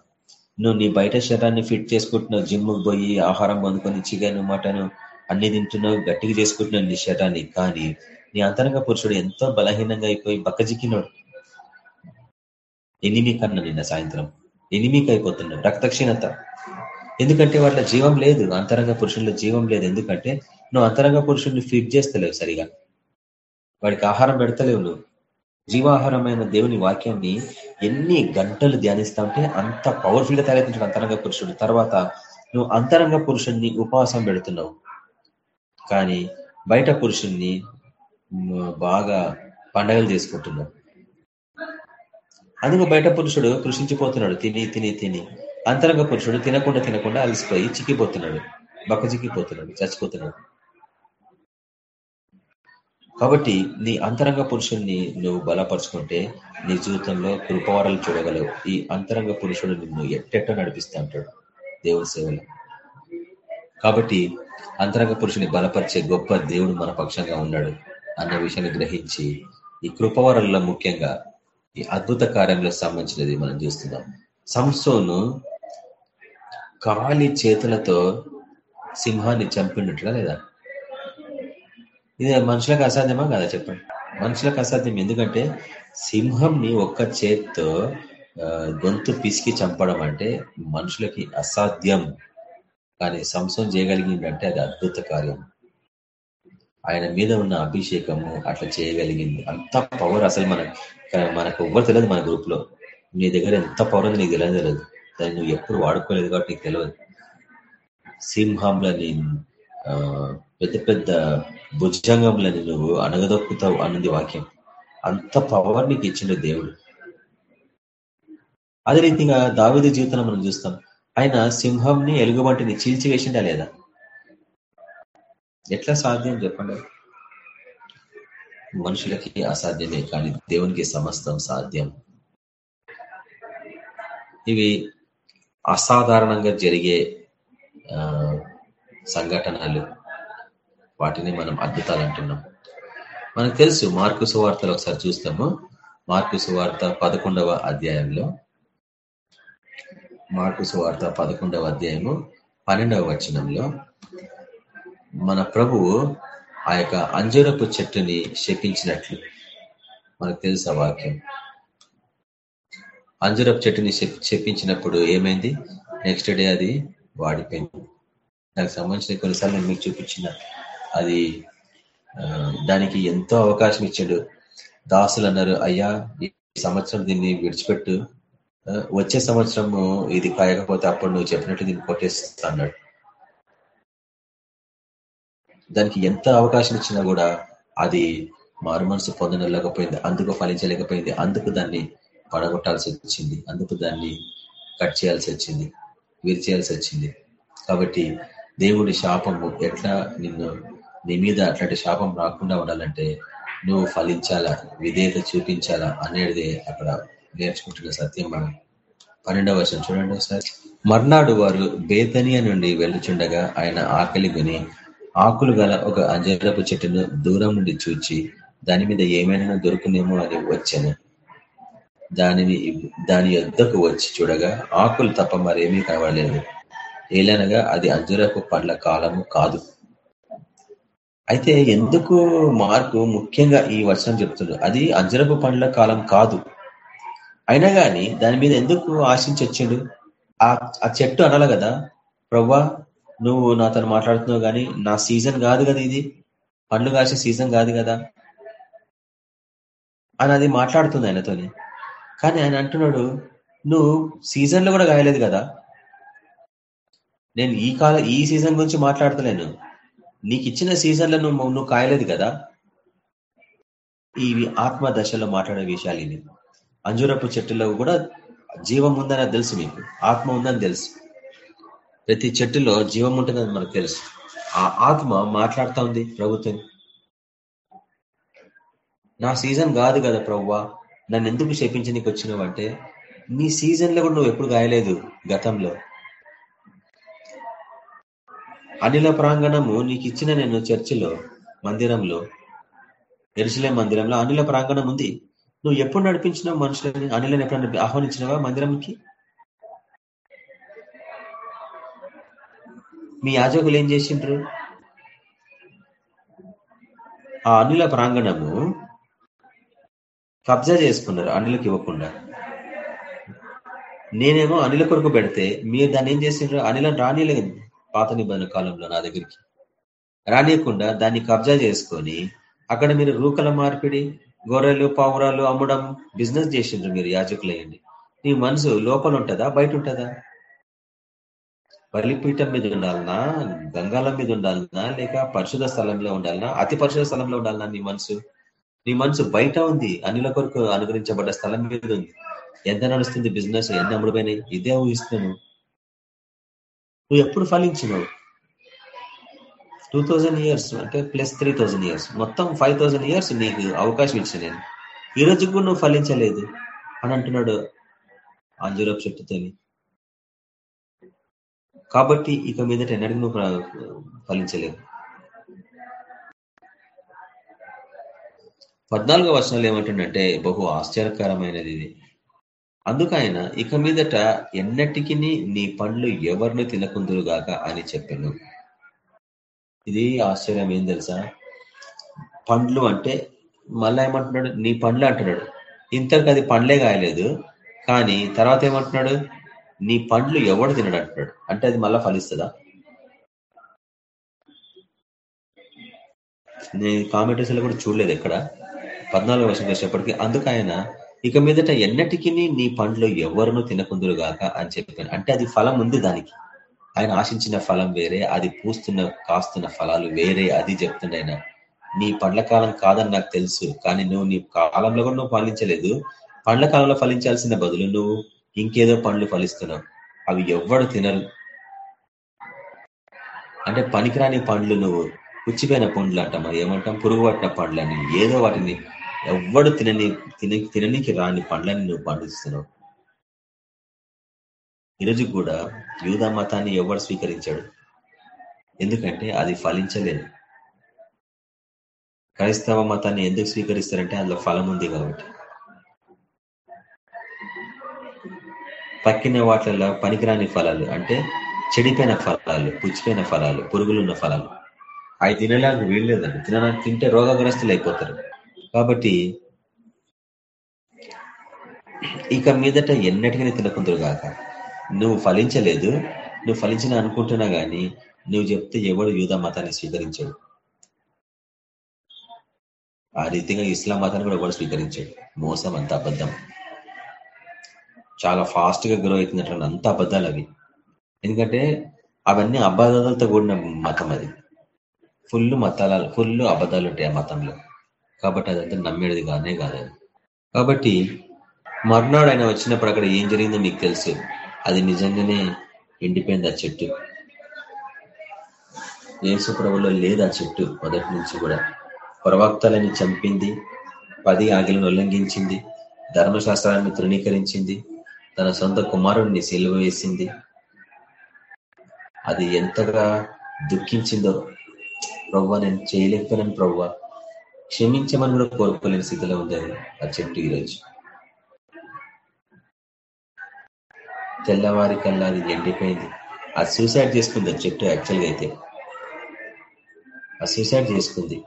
నువ్వు నీ బయట శరీరాన్ని ఫిట్ చేసుకుంటున్నావు. జిమ్ పోయి ఆహారం పొందుకొని చికెన్ మటన్ అన్ని తింటున్నావు. గట్టిగా చేసుకుంటున్నావు నీ శరీరాన్ని. కానీ నీ అంతరంగ పురుషుడు ఎంతో బలహీనంగా అయిపోయి బక్కజిక్కినాడు. ఎనిమి కన్నా నిన్న సాయంత్రం. ఎనిమికి అయిపోతున్నాడు రక్తక్షీణత. ఎందుకంటే వాళ్ళ జీవం లేదు అంతరంగ పురుషుల్లో జీవం లేదు. ఎందుకంటే నువ్వు అంతరంగ పురుషుడిని ఫిట్ చేస్తలేవు సరిగా. వాడికి ఆహారం పెడతలేవు నువ్వు. జీవాహారమైన దేవుని వాక్యాన్ని ఎన్ని గంటలు ధ్యానిస్తా ఉంటే అంత పవర్ఫుల్గా గా అంతరంగ పురుషుడు. తర్వాత నువ్వు అంతరంగ పురుషుణ్ణి ఉపవాసం పెడుతున్నావు. కానీ బయట పురుషుణ్ణి బాగా పండగలు చేసుకుంటున్నావు. అందుకు బయట పురుషుడు కృషించిపోతున్నాడు. తిని తిని తిని. అంతరంగ పురుషుడు తినకుండా తినకుండా అలసిపోయి చిక్కిపోతున్నాడు బక్క చిక్కిపోతున్నాడు చచ్చిపోతున్నాడు. కాబట్టి నీ అంతరంగ పురుషుణ్ణి నువ్వు బలపరుచుకుంటే నీ జీవితంలో కృపవరాలు చూడగలవు. ఈ అంతరంగ పురుషుడు నిన్ను ఎట్టెట్ట నడిపిస్తూ అంటాడు దేవుడి సేవలో. కాబట్టి అంతరంగ పురుషుని బలపరిచే గొప్ప దేవుడు మన పక్షంగా ఉన్నాడు అన్న విషయాన్ని గ్రహించి ఈ కృపవరంలో ముఖ్యంగా ఈ అద్భుత కార్యంలో సంబంధించినది మనం చూస్తున్నాం. సంస్థను కాలి చేతులతో సింహాన్ని చంపినట్లా లేదా? ఇది మనుషులకు అసాధ్యమా కదా చెప్పండి? మనుషులకు అసాధ్యం ఎందుకంటే సింహంని ఒక్క చేత్తో గొంతు పిసికి చంపడం అంటే మనుషులకి అసాధ్యం. కానీ సంసం చేయగలిగిందంటే అది అద్భుత కార్యం. ఆయన మీద ఉన్న అభిషేకము అట్లా చేయగలిగింది. అంత పవర్ అసలు మన మనకు ఎవ్వరు తెలియదు మన గ్రూప్లో. నీ దగ్గర ఎంత పవర్ ఉంది నీకు తెలియదు తెలియదు. దాన్ని నువ్వు ఎప్పుడు వాడుకోలేదు కాబట్టి నీకు తెలియదు సింహంలని పెద్ద పెద్ద భుజంగంలని నువ్వు అనగదొక్కుతావు అన్నది వాక్యం. అంత పవర్ నీకు ఇచ్చిండు దేవుడు. అదే రీతిగా దావిద జీవితంలో మనం చూస్తాం. ఆయన సింహంని ఎలుగుబంటిని చీల్చివేసిండా లేదా? ఎట్లా సాధ్యం చెప్పండి? మనుషులకి అసాధ్యమే కానీ దేవునికి సమస్తం సాధ్యం. ఇవి అసాధారణంగా జరిగే సంఘటనలు వాటిని మనం అద్భుతాలు అంటున్నాం. మనకు తెలుసు మార్కు సువార్తలు ఒకసారి చూస్తాము. మార్కు సువార్త పదకొండవ అధ్యాయంలో. మార్కు సువార్త పదకొండవ అధ్యాయము పన్నెండవ వచనంలో. మన ప్రభువు ఆ యొక్క అంజరపు చెట్టుని శపించినట్లు. మనకు తెలుసు వాక్యం. అంజరపు చెట్టుని చెప్పించినప్పుడు ఏమైంది? నెక్స్ట్ డే అది వాడిపోయింది దానికి సంబంధించిన కొన్నిసార్లు నేను మీకు చూపించిన అది దానికి ఎంతో అవకాశం ఇచ్చాడు. దాసులు అన్నారు అయ్యా ఈ సంవత్సరం దీన్ని విడిచిపెట్టు. వచ్చే సంవత్సరము ఇది కాయకపోతే అప్పుడు నువ్వు చెప్పినట్టు దీన్ని కొట్టేస్తా అన్నాడు. దానికి ఎంత అవకాశం ఇచ్చినా కూడా అది మారు మనసు పొందనలేకపోయింది. అందుకు ఫలించలేకపోయింది. అందుకు దాన్ని పడగొట్టాల్సి వచ్చింది అందుకు దాన్ని కట్ చేయాల్సి వచ్చింది విరిచేయాల్సి వచ్చింది కాబట్టి దేవుడి శాపము ఎట్లా నిన్ను నీ మీద అట్లాంటి శాపం రాకుండా ఉండాలంటే నువ్వు ఫలించాలా విధేయత చూపించాలా అనేది అక్కడ నేర్చుకుంటున్న సత్యం మనం. పన్నెండవ వర్షం చూడండి ఒకసారి. మర్నాడు వారు బేతనియ నుండి వెళ్ళుచుండగా ఆయన ఆకలి కొని ఆకులు గల ఒక అంజరపు చెట్టును దూరం నుండి చూచి దాని మీద ఏమైనా దొరుకునేమో అని వచ్చాను. దానిని దాని యొద్దకు వచ్చి చూడగా ఆకులు తప్ప మరేమీ కనబడలేదు. ఏలనగా అది అంజరపు పండ్ల కాలము కాదు. అయితే ఎందుకు మార్కు ముఖ్యంగా ఈ వర్షం చెప్తుంది అది అంజరపు పండ్ల కాలం కాదు. అయినా కానీ దాని మీద ఎందుకు ఆశించి వచ్చిండు? ఆ చెట్టు అనాలి కదా. ప్రవ్వా నువ్వు నాతో మాట్లాడుతున్నావు కానీ నా సీజన్ కాదు కదా ఇది. పండ్లు కాసే సీజన్ కాదు కదా. అని అది మాట్లాడుతుంది ఆయనతోని. కానీ ఆయన అంటున్నాడు నువ్వు సీజన్లో కూడా కాయలేదు కదా? నేను ఈ కాల ఈ సీజన్ గురించి మాట్లాడతలేను. నీకు ఇచ్చిన సీజన్లో నువ్వు నువ్వు కాయలేదు కదా? ఇవి ఆత్మ దశలో మాట్లాడే విషయాలు ఇవి. అంజూరపు చెట్టులో కూడా జీవం ఉందని తెలుసు మీకు. ఆత్మ ఉందని తెలుసు. ప్రతి చెట్టులో జీవం ఉంటుందని మనకు తెలుసు. ఆ ఆత్మ మాట్లాడుతూ ఉంది ప్రభుత్వం. నా సీజన్ కాదు కదా ప్రవ్వా. నన్ను ఎందుకు శపించడానికి వచ్చినావు అంటే నీ సీజన్లో కూడా నువ్వు ఎప్పుడు గాయలేదు గతంలో. అనిల ప్రాంగణము నీకు ఇచ్చిన నేను చర్చిలో మందిరంలో ఎరుసలే మందిరంలో అనిల ప్రాంగణం ఉంది. నువ్వు ఎప్పుడు నడిపించినావు మనుషులని? అనిలని ఎప్పుడన్నా ఆహ్వానించినవా మందిరంకి? మీ యాజకులు ఏం చేసిండ్రు? ఆ అనుల ప్రాంగణము కబ్జా చేసుకున్నారు అనిలకు ఇవ్వకుండా. నేనేమో అనిల కొరకు పెడితే మీరు దాన్ని ఏం చేసిండ్రు? అనిల రానిలేదు పాత నిబంధన కాలంలో నా దగ్గరికి. రానియకుండా దాన్ని కబ్జా చేసుకొని అక్కడ మీరు రూకల మార్పిడి గొర్రెలు పావురాలు అమ్మడం బిజినెస్ చేసిండ్రు మీరు యాజకులయ్యండి. నీ మనసు లోపల ఉంటుందా? బయట ఉంటుందా? బలిపీఠం మీద ఉండాలనా? గంగాలం మీద ఉండాలనా? లేక పరిశుధ స్థలంలో ఉండాలనా? అతి పరిశుధ స్థలంలో ఉండాలనా నీ మనసు? నీ మనసు బయట ఉంది అన్నిల కొరకు అనుగ్రహించబడ్డ స్థలం మీద ఉంది? ఎంత నడుస్తుంది బిజినెస్ ఎన్ని అమ్ముడుపోయినాయి? ఇదే ఊహిస్తున్నాను. నువ్వు ఎప్పుడు ఫలించినావు? టూ థౌజండ్ ఇయర్స్ అంటే ప్లస్ త్రీ థౌజండ్ ఇయర్స్ మొత్తం ఫైవ్ థౌజండ్ ఇయర్స్ నీకు అవకాశం ఇచ్చిన నేను. ఈ రోజు కూడా నువ్వు ఫలించలేదు అని అంటున్నాడు అంజురపు చెట్టుతోని కాబట్టి ఇక మీదట ఎన్నడికి నువ్వు ఫలించలేవు పద్నాలుగో వర్షాలు ఏమంటుండంటే బహు ఆశ్చర్యకరమైనది ఇది. అందుకు ఆయన ఇక మీదట ఎన్నటికి నీ పండ్లు ఎవరిని తినకుందురుగాక అని చెప్పాను. ఇది ఆశ్చర్యం ఏం తెలుసా? పండ్లు అంటే మళ్ళా ఏమంటున్నాడు? నీ పండ్లు అంటున్నాడు. ఇంతకు అది పండ్లే కాయలేదు కానీ తర్వాత ఏమంటున్నాడు? నీ పండ్లు ఎవడు తినడు అంటున్నాడు. అంటే అది మళ్ళా ఫలిస్తుందా? నేను కామెంటరీస్లో కూడా చూడలేదు ఎక్కడ. పద్నాలుగు వర్షం చేసేప్పటికీ అందుకు ఆయన ఇక మీదట ఎన్నటికి నీ పండ్లు ఎవరును తినకుందురుగాక అని చెప్పాను. అంటే అది ఫలం ఉంది దానికి. ఆయన ఆశించిన ఫలం వేరే అది పూస్తున్న కాస్తున్న ఫలాలు వేరే అది చెప్తున్నాయన నీ పండ్ల కాలం కాదని నాకు తెలుసు కానీ నువ్వు నీ కాలంలో కూడా నువ్వు ఫలించలేదు పండ్ల కాలంలో ఫలించాల్సిన బదులు నువ్వు ఇంకేదో పండ్లు ఫలిస్తున్నావు. అవి ఎవ్వడు తినరు. అంటే పనికిరాని పండ్లు నువ్వు పుచ్చిపోయిన పండ్లు అంటాం ఏమంటాం? పురుగు పట్టిన పండ్లని ఏదో వాటిని ఎవ్వడు తినని తిన తిననికి రాని పండ్లని నువ్వు పండిస్తున్నావు. ఈరోజు కూడా యూదా మతాన్ని ఎవడు స్వీకరించాడు? ఎందుకంటే అది ఫలించలేదు. క్రైస్తవ మతాన్ని ఎందుకు స్వీకరిస్తారంటే అందులో ఫలం ఉంది కాబట్టి. పక్కిన వాటిల్లో పనికిరాని ఫలాలు అంటే చెడిపోయిన ఫలాలు పుచ్చిపోయిన ఫలాలు పురుగులున్న ఫలాలు. అవి తినడానికి వీల్లేదండి. తినడానికి తింటే రోగగ్రస్తులు అయిపోతారు. కాబట్టి ఇక మీదట ఎన్నటికైనా తినకుందరు కాక నువ్వు ఫలించలేదు నువ్వు ఫలించిన అనుకుంటున్నా గాని నువ్వు చెప్తే ఎవడు యూదా మతాన్ని స్వీకరించాడు? ఆ రీతిగా ఇస్లాం మతాన్ని కూడా ఎవడు స్వీకరించాడు? మోసం అంత అబద్ధం. చాలా ఫాస్ట్గా గ్రో అవుతున్నట్టు అంత అబద్ధాలు అవి. ఎందుకంటే అవన్నీ అబద్ధాలతో కూడిన మతం అది. ఫుల్ మతాల ఫుల్ అబద్ధాలు ఉంటాయి ఆ మతంలో. కాబట్టి అదంతా నమ్మేది కానే కాదు. కాబట్టి మర్నాడు ఆయన వచ్చినప్పుడు అక్కడ ఏం జరిగిందో మీకు తెలుసు. అది నిజంగానే ఎండిపోయింది ఆ చెట్టు. యేసు ప్రభులో లేదు ఆ చెట్టు మొదటి నుంచి కూడా. ప్రవక్తలని చంపింది పది ఆగిలను ఉల్లంఘించింది ధర్మశాస్త్రాన్ని తృణీకరించింది తన సొంత కుమారుడిని సెలవు వేసింది. అది ఎంతగా దుఃఖించిందో. ప్రవ్వ నేను చేయలేకపోయినాను ప్రవ్వ. క్షమించమని కూడా కోరుకోలేని స్థితిలో ఉంది అది ఆ చెట్టు ఈరోజు. తెల్లవారి కల్లా అది ఎండిపోయింది. ఆ సూసైడ్ చేసుకుంది ఆ చెట్టు యాక్చువల్గా అయితే. ఆ సూసైడ్ చేసుకుంది.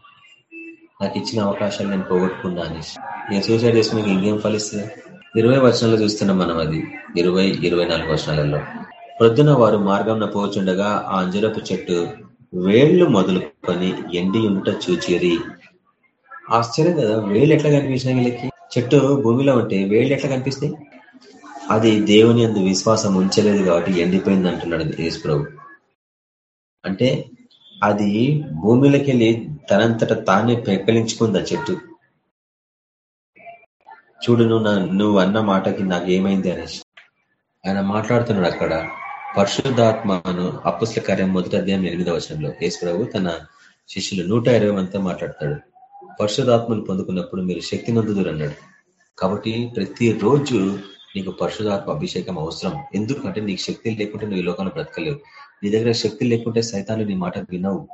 నాకు ఇచ్చిన అవకాశాలు నేను పోగొట్టుకున్నా అనేసి. నేను సూసైడ్ చేసుకుని ఇంకేం ఫలిస్తుంది? ఇరవై వర్షాలు చూస్తున్నాం మనం అది. ఇరవై ఇరవై నాలుగు వర్షాలలో ప్రొద్దున వారు మార్గంన పోచుండగా ఆ అంజరపు చెట్టు వేళ్ళు మొదలుకొని ఎండి ఉంట చూచేరి. ఆశ్చర్యం కదా? వేళ్ళు ఎట్లా కనిపించినాయి వీళ్ళకి? చెట్టు భూమిలో ఉంటే వేళ్ళు ఎట్లా కనిపిస్తాయి? అది దేవుని అందు విశ్వాసం ఉంచలేదు కాబట్టి ఎండిపోయింది అంటున్నాడు యేసు ప్రభు. అంటే అది భూమిలోకి వెళ్ళి తనంతట తానే పెక్కలించుకుంది ఆ చెట్టు. చూడు నువ్వు నువ్వు అన్న మాటకి నాకు ఏమైంది అనేసి. ఆయన మాట్లాడుతున్నాడు అక్కడ. పరిశుద్ధాత్మను అపుస్ల కార్యం మొదటి అధ్యాయం ఎనిమిదవ వచనంలో యేసు ప్రభు తన శిష్యులు నూట ఇరవై మందితో మాట్లాడతాడు. పరిశుధాత్మను పొందుకున్నప్పుడు మీరు శక్తి నందుదురు అన్నాడు. కాబట్టి ప్రతి రోజు నీకు పరిశుధాత్మ అభిషేకం అవసరం. ఎందుకంటే నీకు శక్తి లేకుంటే నువ్వు ఈ లోకంలో బ్రతకలేవు. నీ దగ్గర శక్తి లేకుంటే సైతాన్లు నీ మాట వినవు.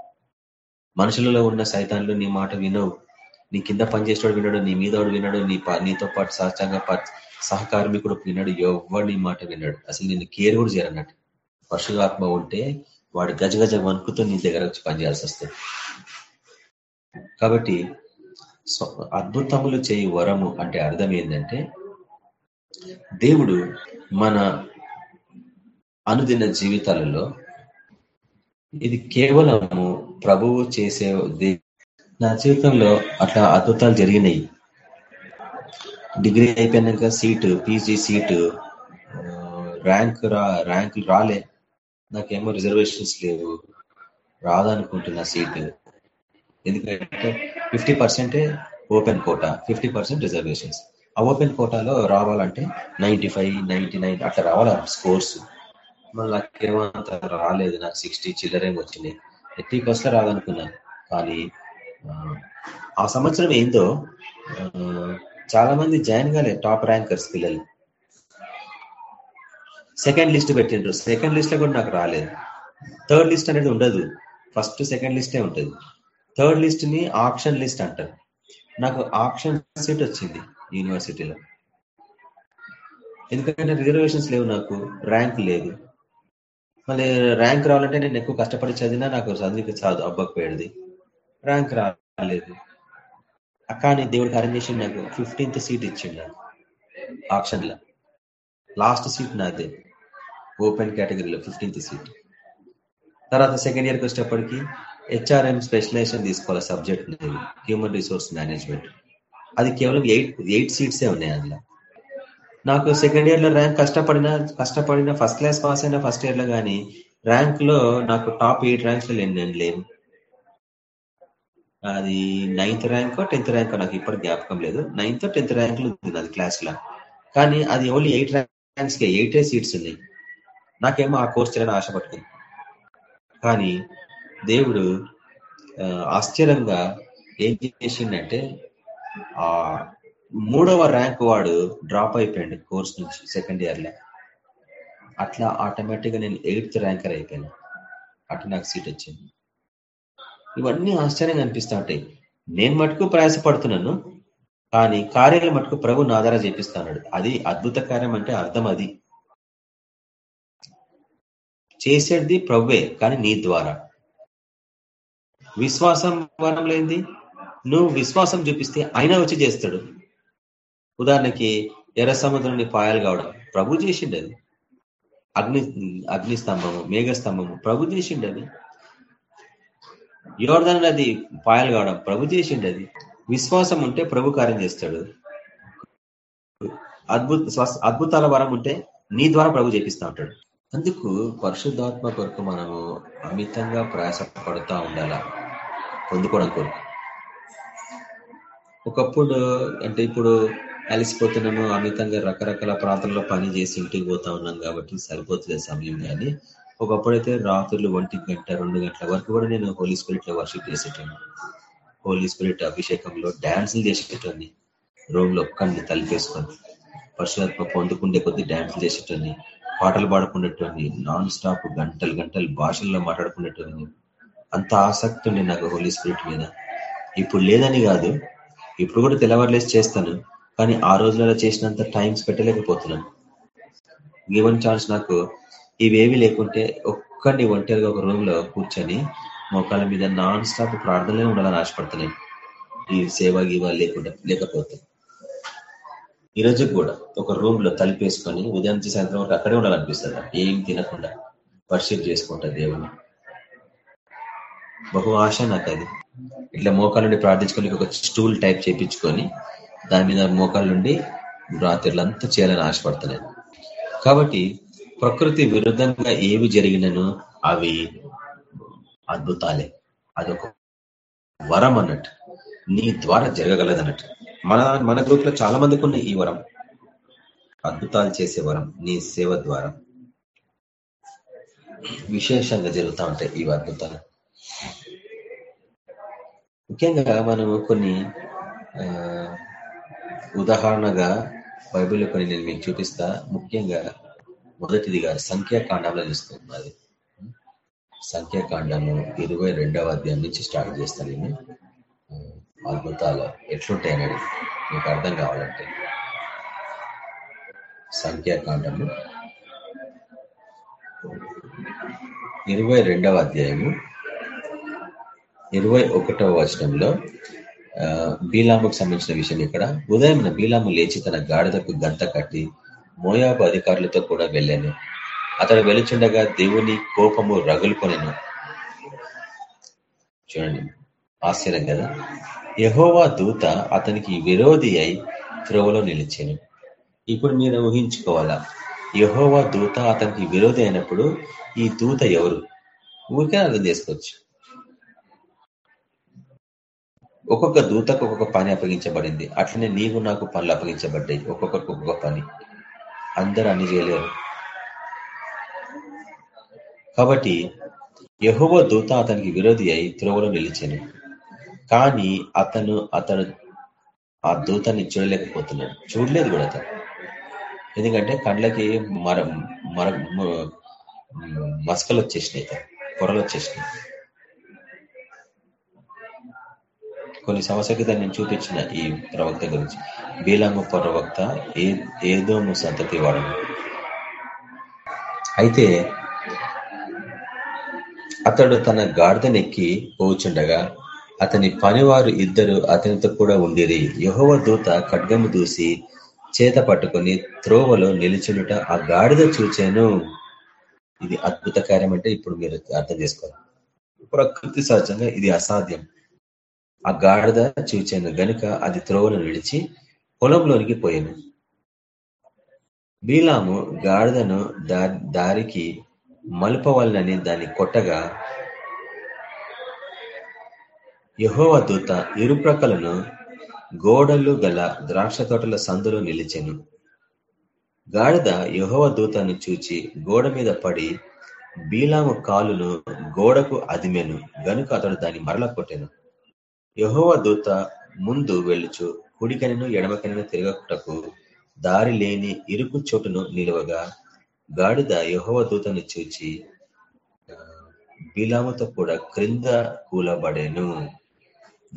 మనుషులలో ఉన్న సైతాన్లు నీ మాట వినవు. నీ కింద పనిచేసేవాడు వినడు నీ మీద వినడు నీ నీతో పాటు సహజంగా సహకార్మికుడు వినడు ఎవరు నీ మాట విన్నాడు అసలు నేను కేర్ కూడా చేరన్నట్టు పరిశుధాత్మ ఉంటే వాడు గజగజ వణుకుతో నీ దగ్గర వచ్చి పనిచేయాల్సి వస్తుంది. కాబట్టి అద్భుతములు చేయి వరము అంటే అర్థం ఏంటంటే దేవుడు మన అనుదిన జీవితాలలో ఇది కేవలము ప్రభువు చేసే నా జీవితంలో అట్లా అద్భుతాలు జరిగినాయి. డిగ్రీ అయిపోయినాక సీటు పీజీ సీటు ర్యాంక్ రా ర్యాంకులు రాలే. నాకేమో రిజర్వేషన్స్ లేవు. రాదనుకుంటున్నా సీటు. ఎందుకంటే ఫిఫ్టీ పర్సెంటే open quota fifty percent reservations. ఆ ఓపెన్ కోటాలో రావాలంటే నైన్టీ ఫైవ్ నైన్టీ నైన్ అట్లా రావాలి స్కోర్స్. మళ్ళీ నాకేమో అంత రాలేదు నాకు సిక్స్టీ చిల్లరేం వచ్చినాయి ఎట్టి బస్లో రాదనుకున్నాను కానీ ఆ సంవత్సరం ఏందో చాలా మంది జాయిన్ కాలే టాప్ ర్యాంకర్స్ పిల్లలు. సెకండ్ లిస్ట్ పెట్టిండ్రు. సెకండ్ లిస్ట్లో కూడా నాకు రాలేదు. థర్డ్ లిస్ట్ అనేది ఉండదు. ఫస్ట్ సెకండ్ లిస్టే ఉంటుంది. థర్డ్ లిస్ట్ని ఆప్షన్ లిస్ట్ అంటారు. నాకు ఆప్షన్ సీట్ వచ్చింది యూనివర్సిటీలో. ఎందుకంటే రిజర్వేషన్స్ లేవు నాకు ర్యాంక్ లేదు. మళ్ళీ ర్యాంక్ రావాలంటే నేను ఎక్కువ కష్టపడి చదివినా నాకు చదివికి చదువు అబ్బకపోయేది. ర్యాంక్ రాలేదు. కానీ దేవుడు కార్యం చేసి నాకు ఫిఫ్టీన్త్ సీట్ ఇచ్చిండు నాకు ఆప్షన్లో. లాస్ట్ సీట్ నాదే ఓపెన్ కేటగిరీలో ఫిఫ్టీన్త్ సీట్. తర్వాత సెకండ్ ఇయర్కి వచ్చేటప్పటికి హెచ్ఆర్ఎం స్పెషలైజేషన్ తీసుకోవాలి సబ్జెక్ట్ హ్యూమన్ రిసోర్స్ మేనేజ్మెంట్ అది కేవలం ఎయిట్ ఎయిట్ సీట్సే ఉన్నాయి అందులో. నాకు సెకండ్ ఇయర్లో ర్యాంక్ కష్టపడిన కష్టపడిన ఫస్ట్ క్లాస్ పాస్ అయిన ఫస్ట్ ఇయర్లో కానీ ర్యాంక్లో నాకు టాప్ ఎయిట్ ర్యాంక్స్లో నేను లేను అది నైన్త్ ర్యాంక్ టెన్త్ ర్యాంక్ నాకు ఇప్పటి జ్ఞాపకం లేదు. నైన్త్ టెన్త్ ర్యాంక్లో ఉంది అది క్లాస్లో. కానీ అది ఓన్లీ ఎయిట్ ర్యాంక్స్కి ఎయిటే సీట్స్ ఉన్నాయి. నాకేమో ఆ కోర్స్ చేయాలని ఆశ పట్టుకుంది. కానీ దేవుడు ఆశ్చర్యంగా ఏం చేసిండంటే ఆ మూడవ ర్యాంక్ వాడు డ్రాప్ అయిపోయాడు కోర్స్ నుంచి సెకండ్ ఇయర్లో. అట్లా ఆటోమేటిక్గా నేను ఎయిత్ ర్యాంకర్ అయిపోయాను. అట్లా నాకు సీట్ వచ్చింది. ఇవన్నీ ఆశ్చర్యంగా అనిపిస్తూ ఉంటాయి. నేను మటుకు ప్రయాసపడుతున్నాను కానీ కార్యాల మటుకు ప్రభు నా ద్వారా అది అద్భుత కార్యం అంటే అర్థం అది. చేసేది ప్రభువే కానీ నీ ద్వారా. విశ్వాసం వరం లేనిది. నువ్వు విశ్వాసం చూపిస్తే ఆయన వచ్చి చేస్తాడు. ఉదాహరణకి ఎర్ర సముద్రాన్ని పాయాలు కావడం. ప్రభు చేసిండు అగ్ని అగ్ని స్తంభము మేఘ స్తంభము ప్రభు అది యోర్ధన్ నది పాయలు కావడం ప్రభు చేసిండది. విశ్వాసం ఉంటే ప్రభు కార్యం చేస్తాడు. అద్భుత అద్భుతాల వరం ఉంటే నీ ద్వారా ప్రభు చేపిస్తా ఉంటాడు. అందుకు పరిశుద్ధాత్మ కొరకు మనము అమితంగా ప్రయాసపడుతూ ఉండాల పొందుకోవడం కొరకు. ఒకప్పుడు అంటే ఇప్పుడు అలసిపోతున్నాము అమితంగా రకరకాల ప్రాంతాల్లో పని చేసి ఇంటికి పోతా ఉన్నాం కాబట్టి సరిపోతుంది సమయం కానీ ఒకప్పుడైతే రాత్రులు ఒంటి గంట రెండు గంటల వరకు కూడా నేను హోలీ స్పిరిట్లో వర్షిప్ చేసేటాను హోలీ స్పిరిట్ అభిషేకంలో డ్యాన్సులు చేసేటోని రూమ్లో ఒక్కడిని తలిపేసుకొని పరశురాత్మ పొందుకుండే కొద్ది డ్యాన్సులు చేసేటోని పాటలు పాడుకునేటోని నాన్ స్టాప్ గంటలు గంటలు భాషల్లో మాట్లాడుకునేటోని అంత ఆసక్తి ఉండే నాకు హోలీ స్పిరిట్ మీద. ఇప్పుడు లేదని కాదు ఇప్పుడు కూడా తెల్లవారులేసి చేస్తాను కానీ ఆ రోజులలో చేసినంత టైమ్స్ పెట్టలేకపోతున్నాను. గివన్ ఛాన్స్ నాకు ఇవేవి లేకుంటే ఒక్కడిని ఒంటరిగా ఒక రూమ్లో కూర్చొని మోకాళ్ళ మీద నాన్ స్టాప్ ప్రార్థనలే ఉండాలని ఆశపడుతున్నాయి ఈ సేవ గీవ లేకుండా లేకపోతే. ఈ రోజు కూడా ఒక రూమ్లో తలిపేసుకొని ఉదయం నుంచి సాయంత్రం వరకు అక్కడే ఉండాలనిపిస్తుంది ఏం తినకుండా వర్షిప్ చేసుకుంటా దేవుని బహు ఆశ నాకు అది. ఇట్లా మోకాళ్ళ నుండి ప్రార్థించుకొని ఒక స్టూల్ టైప్ చేయించుకొని దాని మీద మోకాళ్ళ నుండి రాత్రులంతా చేయాలని ఆశపడుతున్నాను కాబట్టి ప్రకృతి విరుద్ధంగా ఏవి జరిగినను అవి అద్భుతాలే. అదొక వరం అన్నట్టు. నీ ద్వారా జరగగలదన్నట్టు. మన మన గ్రూప్లో చాలా మందికి ఉన్న ఈ వరం. అద్భుతాలు చేసే వరం నీ సేవ ద్వారా. విశేషంగా జరుగుతూ ఉంటాయి ఈ అద్భుతాలు. ముఖ్యంగా మనము కొన్ని ఉదాహరణగా బైబిల్లో కొన్ని నేను మీకు చూపిస్తా. ముఖ్యంగా మొదటిదిగా సంఖ్యాకాండంలో చూస్తున్నది. సంఖ్యాకాండము ఇరవై రెండవ అధ్యాయం నుంచి స్టార్ట్ చేస్తాను నేను. అద్భుతాలు ఎట్లుంటాయనేది మీకు అర్థం కావాలంటే. సంఖ్యాకాండము. ఇరవై రెండవ అధ్యాయము. ఇరవై ఒకటవ వచనంలో బీలాముకు సంబంధించిన విషయం ఇక్కడ. ఉదయం బీలాము లేచి తన గాడిదకు గంత కట్టి మోయాబు అధికారులతో కూడా వెళ్ళాను. అతడు వెలుచుండగా దేవుని కోపము రగులుకొనెను. చూడండి ఆశ్చర్యం కదా. యహోవా దూత అతనికి విరోధి అయి త్రోవలో నిలిచాను. ఇప్పుడు మీరు ఊహించుకోవాలా యహోవా దూత అతనికి విరోధి అయినప్పుడు ఈ దూత ఎవరు? ఊరికే అర్థం చేసుకోవచ్చు. ఒక్కొక్క దూతకు ఒక్కొక్క పని అప్పగించబడింది. అట్లనే నీవు నాకు పనులు అప్పగించబడ్డాయి. ఒక్కొక్కరికి ఒక్కొక్క పని. అందరూ అన్ని చేయలేరు. కాబట్టి యహోవ దూత అతనికి విరోధి అయి త్రోవలో నిలిచాను. కానీ అతను అతను ఆ దూతాన్ని చూడలేకపోతున్నాడు. చూడలేదు కూడా అతను. ఎందుకంటే కండ్లకి మర మర మస్కలు వచ్చేసినాయి పొరలు వచ్చేసినాయి. కొన్ని సంవత్సరాల క్రితం నేను చూపించిన ఈ ప్రవక్త గురించి. బీలాము ప్రవక్త ఏ ఏదోము సంతతి వాడు అయితే అతడు తన గాడిదనెక్కి పోచుండగా అతని పనివారు ఇద్దరు అతనితో కూడా ఉండేది యహోవ దూత ఖడ్గము దూసి చేత పట్టుకొని త్రోవలో నిలిచుండుట ఆ గాడిద చూచాను. ఇది అద్భుత కార్యం అంటే ఇప్పుడు మీరు అర్థం చేసుకోవాలి. ప్రకృతి సహజంగా ఇది అసాధ్యం. ఆ గాడిద చూచాను గనుక అది త్రోవను నిలిచి పొలంలోనికి పోయాను. బీలాము గాడిదను దారికి మలుపవలనని దాన్ని కొట్టగా యహోవ దూత ఇరుప్రక్కలను గోడలు గల ద్రాక్ష తోటల సందులో నిలిచెను. గాడిద యహోవ దూతను చూచి గోడ మీద పడి బీలాము కాలును గోడకు అదిమెను గనుక అతడు దాన్ని మరల కొట్టెను. యహోవ దూత ముందు వెళ్ళుచు కుడికనను ఎడమకనను తిరగకుటకు దారి లేని ఇరుకు చోటును నిలువగా గాడిద యహోవ దూతను చూచి బీలాముతో కూడా క్రింద కూలబడేను.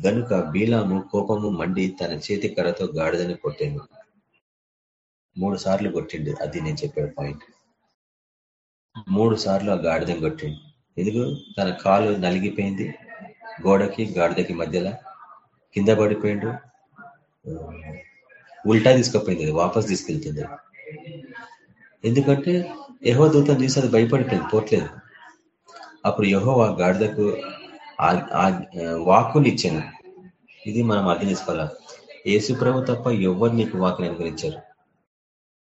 గనుక బీలాము కోపము మండి తన చేతి కర్రతో గాడిదని కొట్టిండు మూడు సార్లు కొట్టిండు. అది నేను చెప్పే పాయింట్. మూడు సార్లు ఆ గాడిదని కొట్టిండు. ఎందుకు? తన కాలు నలిగిపోయింది. గోడకి గాడిదకి మధ్యలో కింద పడిపోయిండు. ఉల్టా తీసుకుపోయింది. అది వాపస్ తీసుకెళ్తుంది. ఎందుకంటే యహో దూతం చూసి అది భయపడిపోయింది. పోట్లేదు. అప్పుడు యహో ఆ గాడిదకు వాక్కుని ఇచ్చాను ఇది మనం అర్థం చేసుకోవాలా? యేసు ప్రభు తప్ప ఎవరు నీకు వాక్యం అనుగ్రహించారు.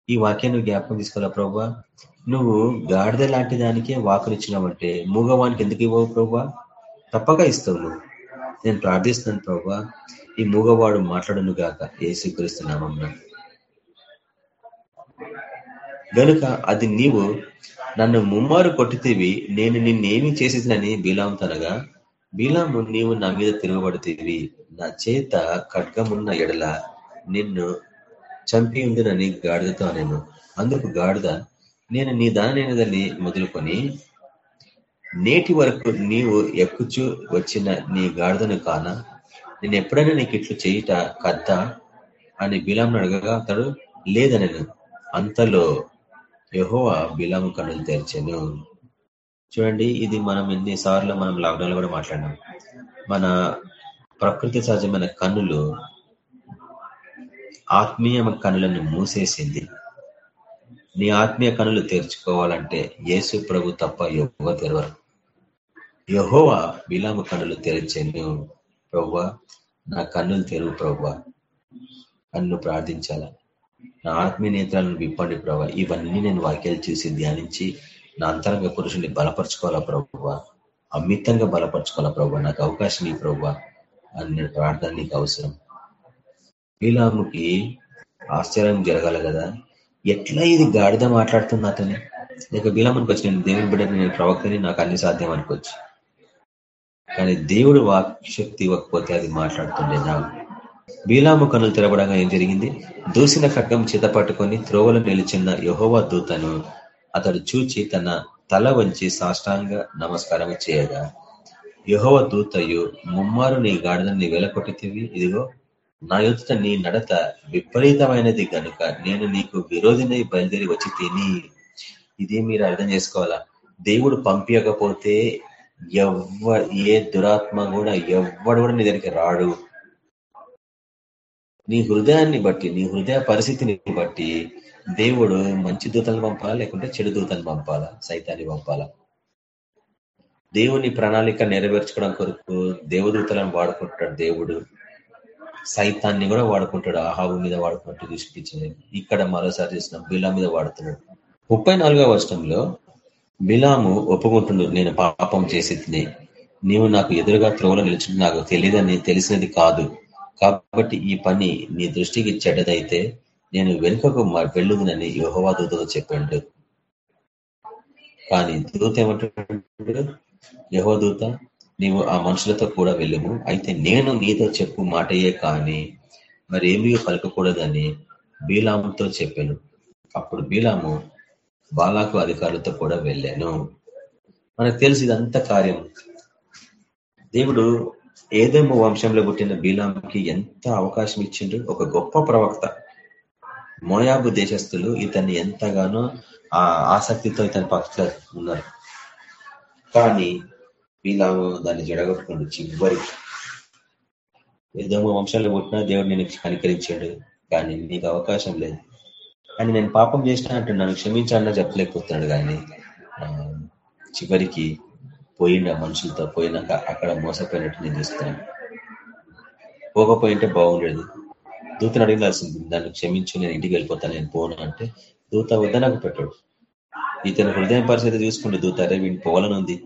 ఈ వాక్యాన్ని జ్ఞాపకం తీసుకోవాలా ప్రభా? నువ్వు గాడిద లాంటి దానికే వాకునిచ్చినావంటే మూగవానికి ఎందుకు ఇవ్వవు ప్రభా? తప్పక ఇస్తావు నువ్వు. నేను ప్రార్థిస్తున్నాను ప్రభా ఈ మూగవాడు మాట్లాడను గాక. ఏ స్వీకరిస్తున్నామన్నా గనుక అది నీవు నన్ను ముమ్మారు కొట్టితేవి నేను నిన్నేమి చేసేదినని బీలాం తనగా బీలాము నీవు నా మీద తిరగబడుతీవి. నా చేత ఖడ్గమున్న ఎడల నిన్ను చంపి ఉందినని గాడిదతో నేను. అందుకు గాడిద నేను నీ దానైనదని మొదలుకొని నేటి వరకు నీవు ఎక్కుచు వచ్చిన నీ గాడిదను కాన నేను ఎప్పుడైనా నీకు ఇట్లు చేయుట కద్ద అని బిలాంను అడగగా అతడు లేదనను అంతలో యహోవా బిలాము కన్నులు తెరిచాను. చూడండి ఇది మనం ఎన్నిసార్లు మనం లాక్డౌన్లో కూడా మాట్లాడినాం. మన ప్రకృతి సహజమైన కన్నులు ఆత్మీయ కనులను మూసేసింది. నీ ఆత్మీయ కనులు తెరుచుకోవాలంటే యేసు ప్రభు తప్ప ఎవరు తెరవరు. యహోవా విలామ కనులు తెరిచాను ప్రవ్వ. నా కన్నులు తెరువు ప్రవ్వ. అన్ను ప్రార్థించాల? నా ఆత్మీయ నేత్రాలను విప్పండి ప్రభావ ఇవన్నీ నేను వాక్యాలు చూసి ధ్యానించి నా అంతరంగ పురుషుని బలపరచుకోవాలా ప్రభు? అమితంగా బలపరచుకోవాలా ప్రభు? నాకు అవకాశం ఈ ప్రభు నేను ప్రార్థన నీకు అవసరం. వీలాముకి ఆశ్చర్యం జరగాల కదా? ఎట్లా ఇది గాడిద మాట్లాడుతుంది అతని? లేక బీలామునికి వచ్చి నేను దేవుని బిడ్డ నేను ప్రవక్తని నాకు అన్ని సాధ్యం అనుకోవచ్చు. కానీ దేవుడు వాక్ శక్తి ఇవ్వకపోతే అది మాట్లాడుతుండే నాకు. బీలాము కనులు తెరవడంగా ఏం జరిగింది? దూసిన ఖడ్గం చేత పట్టుకొని త్రోవలు నిలిచిన యహోవా దూతను అతడు చూచి తన తల వంచి సాష్టాంగ నమస్కారం చేయగా యహోవ దూతయు ముమ్మారు నీ గాడిదని వెలకొట్టితివి? ఇదిగో నా యుద్ధ నీ నడత విపరీతమైనది కనుక నేను నీకు విరోధినై బయలుదేరి వచ్చి తిని ఇది మీరు అర్థం చేసుకోవాలా? దేవుడు పంపించకపోతే ఎవ్వ ఏ దురాత్మ కూడా ఎవ్వడు కూడా నీ దగ్గరికి రాడు. నీ హృదయాన్ని బట్టి నీ హృదయ పరిస్థితిని బట్టి దేవుడు మంచి దూతలను పంపాలా లేకుంటే చెడు దూతలను పంపాలా సైతాన్ని పంపాలా? దేవుని ప్రణాళిక నెరవేర్చుకోవడం కొరకు దేవదూతలను వాడుకుంటాడు దేవుడు. సైతాన్ని కూడా వాడుకుంటాడు ఆహాబు మీద వాడుకున్నట్టు చూపించింది ఇక్కడ మరోసారి చేసిన బిలా మీద వాడుతున్నాడు. ముప్పై నాలుగవ వర్షంలో బిలాము ఒప్పుకుంటుండు నేను పాపం చేసి నీవు నాకు ఎదురుగా త్రోవలో నిలిచి నాకు తెలియదని తెలిసినది కాదు. కాబట్టి ఈ పని నీ దృష్టికి చెడ్డదైతే నేను వెనుకకు వెళ్ళుదునని యోహవా దూతతో చెప్పాడు కానీ దూత ఏమంటాడు? యహో దూత నీవు ఆ మనుషులతో కూడా వెళ్ళము. అయితే నేను నీతో చెప్పు మాటయే కానీ మరి ఏమీ పలకకూడదని బీలాముతో చెప్పాను. అప్పుడు బీలాము బాలాకు అధికారులతో కూడా వెళ్ళాను. మనకు తెలిసి ఇదంతా కార్యం. దేవుడు ఏదేమో వంశంలో పుట్టిన బీలాంకి ఎంత అవకాశం ఇచ్చిండు? ఒక గొప్ప ప్రవక్త. మోయాబు దేశస్థులు ఇతన్ని ఎంతగానో ఆ ఆసక్తితో ఇతని పక్ష ఉన్నారు. కానీ బీలాము దాన్ని జడగొట్టుకుండు చివరికి ఏదో వంశంలో పుట్టినా దేవుడు నేను కనికరించాడు. కానీ నీకు అవకాశం లేదు. అని నేను పాపం చేసిన అంటే నన్ను క్షమించాలన్నా చెప్పలేకపోతున్నాడు. కానీ చివరికి పోయిన మనుషులతో పోయినాక అక్కడ మోసపోయినట్టు నేను చూస్తున్నాను. పోకపోయింటే బాగుండేది. దూతను అడగాల్సింది దాన్ని క్షమించు నేను ఇంటికి వెళ్ళిపోతాను నేను పోను అంటే దూత వద్దనకు పెట్టాడు. ఇతను హృదయం పరిస్థితి చూసుకుంటే దూత అరే వీడిని పోవాలనుంది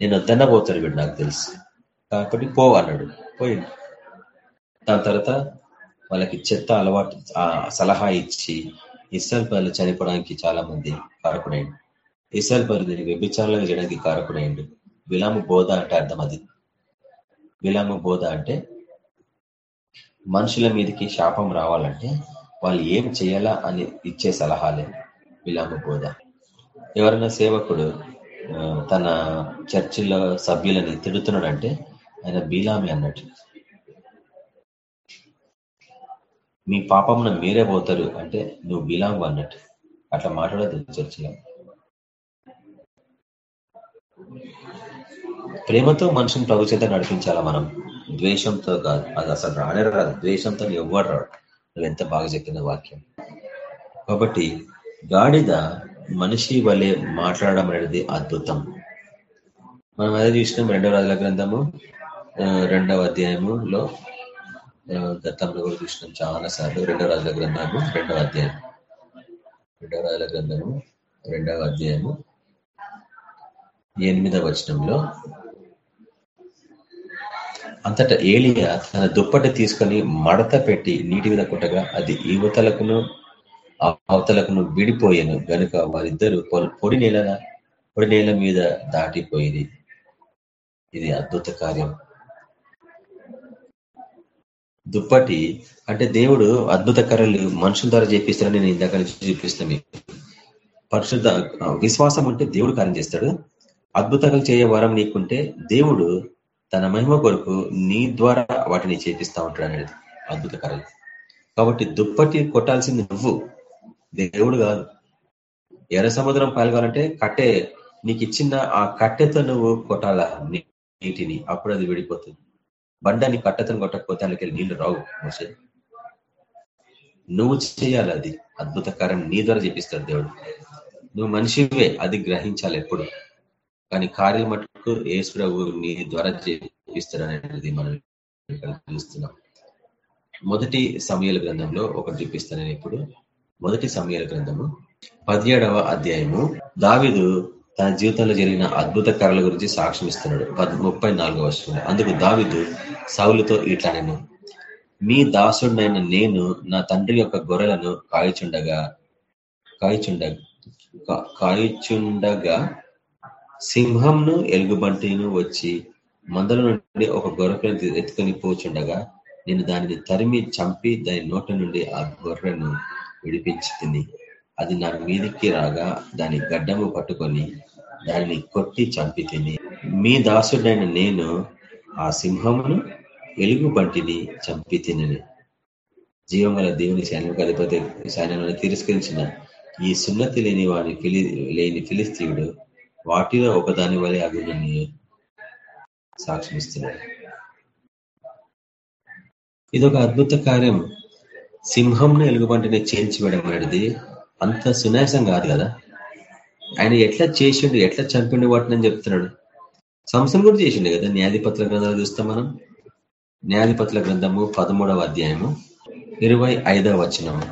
నేను వద్దన్న పోతాడు వీడు నాకు తెలుసు. కాబట్టి పో అన్నాడు. పోయింది దాని తర్వాత వాళ్ళకి చెత్త అలవాటు సలహా ఇచ్చి ఇస్రాల్ పనులు చనిపోవడానికి చాలా మంది కారకుడైండు ఇస్రాల్ పనులు వ్యభిచారాలుగా చేయడానికి కారకుడైండు. విలాము బోధ అంటే అర్థం అది. విలాము బోధ అంటే మనుషుల మీదకి శాపం రావాలంటే వాళ్ళు ఏం చేయాలా అని ఇచ్చే సలహాలే విలాము బోధ. ఎవరైనా సేవకుడు తన చర్చిలో సభ్యులని తిడుతున్నాడంటే ఆయన బీలామి అన్నట్టు. మీ పాపమున మీరే పోతారు అంటే నువ్వు బీలాంగు అన్నట్టు. అట్లా మాట్లాడదు చర్చిలో. ప్రేమతో మనుషుని ప్రభు చేత నడిపించాలా మనం? ద్వేషంతో కాదు. అది అసలు రానే రాదు. ద్వేషంతో ఎవ్వరు రాడు. నువ్వు ఎంత బాగా చెప్పిన వాక్యం. కాబట్టి గాడిద మనిషి వలె మాట్లాడడం అనేది అద్భుతం. మనం అదే చూసినాం రెండవ రాజుల గ్రంథము రెండవ అధ్యాయములో గతంలో కూడా చూసినాం చాలా సార్లు. రెండవ రాజుల గ్రంథము రెండవ అధ్యాయం రెండవ రాజుల గ్రంథము రెండవ అధ్యాయము ఎనిమిదవ వచనంలో అంతటా ఏలియా తన దుప్పటి తీసుకొని మడత పెట్టి నీటి మీద కుట్టగా అది యువతలకును అవతలకును విడిపోయాను. గనుక వారిద్దరూ పొడి నేల పొడి నేల మీద దాటిపోయింది ఇది అద్భుత కార్యం. దుప్పటి అంటే దేవుడు అద్భుత కర్రలు మనుషుల ద్వారా చేపిస్తాడని నేను ఇందాక చూపిస్తాను మీకు. పరిశుద్ధ విశ్వాసం ఉంటే దేవుడు కార్యం చేస్తాడు. అద్భుతాలు చేయ వరం నీకుంటే దేవుడు తన మహిమ కొరకు నీ ద్వారా వాటిని చేపిస్తా ఉంటాడు అనేది అద్భుత కాబట్టి దుప్పటి కొట్టాల్సింది నువ్వు. దేవుడు కాదు. ఎర్ర సముద్రం పాల్గొనాలంటే కట్టె నీకు ఇచ్చిన ఆ కట్టెతో నువ్వు కొట్టాల నీటిని? అప్పుడు అది విడిపోతుంది. బండని కట్టెతో కొట్టకపోతే అందుకే నీళ్ళు రావు మోసే. నువ్వు చేయాలి అది. అద్భుత కార్యం నీ ద్వారా చేపిస్తాడు దేవుడు. నువ్వు మనిషివే అది గ్రహించాలి ఎప్పుడు. కానీ కార్యం మటుకు ఏసుప్రభు నీ ద్వారా చేపిస్తాడనేది మనం చూస్తున్నాం మొదటి సమయాల గ్రంథంలో ఒకటి చూపిస్తాను నేను ఇప్పుడు. మొదటి సమయాల గ్రంథము పదిహేడవ అధ్యాయము. దావిదు తన జీవితంలో జరిగిన అద్భుత కళల గురించి సాక్ష్యం ఇస్తున్నాడు. ముప్పై నాలుగో వర్షంలో అందుకు దావిదు సౌలుతో ఇట్లా నేను మీ దాసుడినైన నేను నా తండ్రి యొక్క గొర్రెలను కాయచుండగా కాయచుండ కాయచుండగా సింహంను ఎలుగుబంటిను వచ్చి మందల నుండి ఒక గొర్రెను ఎత్తుకొని పోచుండగా నేను దానిని తరిమి చంపి దాని నోట నుండి ఆ గొర్రెను విడిపించి తిని అది నా మీదికి రాగా దాని గడ్డము పట్టుకొని దానిని కొట్టి చంపి తిని మీ దాసుడైన నేను ఆ సింహమును ఎలుగుబంటిని చంపి తినని జీవం గల దేవుని సైన్యం అధిపతి తిరస్కరించిన ఈ సున్నతి లేని వాని ఫిలి లేని ఫిలిస్తీయుడు వాటిలో ఒకదాని వలె అగునని సాక్ష్యమిస్తున్నాడు. ఇదొక అద్భుత కార్యం. సింహంను ఎలుగుబంటిని చేయించివేయడం అనేది అంత సునాయాసం కాదు కదా? ఆయన ఎట్లా చేసిండు ఎట్లా చంపిండు వాటిని చెప్తున్నాడు. సంస్థలు కూడా చేసిండు కదా? న్యాధిపత్ర గ్రంథాలు చూస్తాం మనం. న్యాధిపత్ర గ్రంథము పదమూడవ అధ్యాయము ఇరవై ఐదవ వచనము.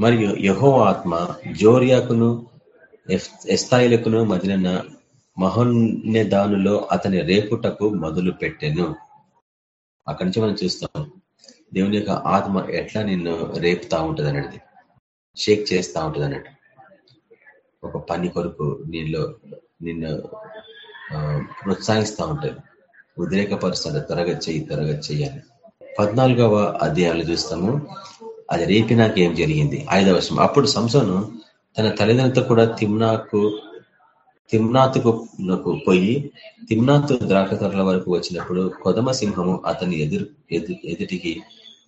మరియు యహో ఆత్మ జోరియాకును ఎస్తాయిలకును మదిలిన మహోన్నదానులో అతని రేపుటకు మొదలు పెట్టెను. అక్కడి నుంచి మనం చూస్తాం దేవుని యొక్క ఆత్మ ఎట్లా నిన్ను రేపుతా ఉంటుంది అన్నది షేక్ చేస్తూ ఉంటుంది అన్నట్టు ఒక పని కొరకు నీళ్ళు నిన్ను ప్రోత్సహిస్తూ ఉంటుంది ఉద్రేకపరుస్తుంది త్వరగా చెయ్యి త్వరగా చెయ్యాలి పద్నాలుగవ అధ్యాయాలు చూస్తాము అది రేపి నాకేం జరిగింది? ఐదవ వర్షం అప్పుడు సంసోను తన తల్లిదండ్రులతో కూడా తిమ్నాకు తిమ్నాతుకు పోయి తిమ్నాతు ద్రాకతరల వరకు వచ్చినప్పుడు కొదమ సింహము అతని ఎదురు ఎదుటికి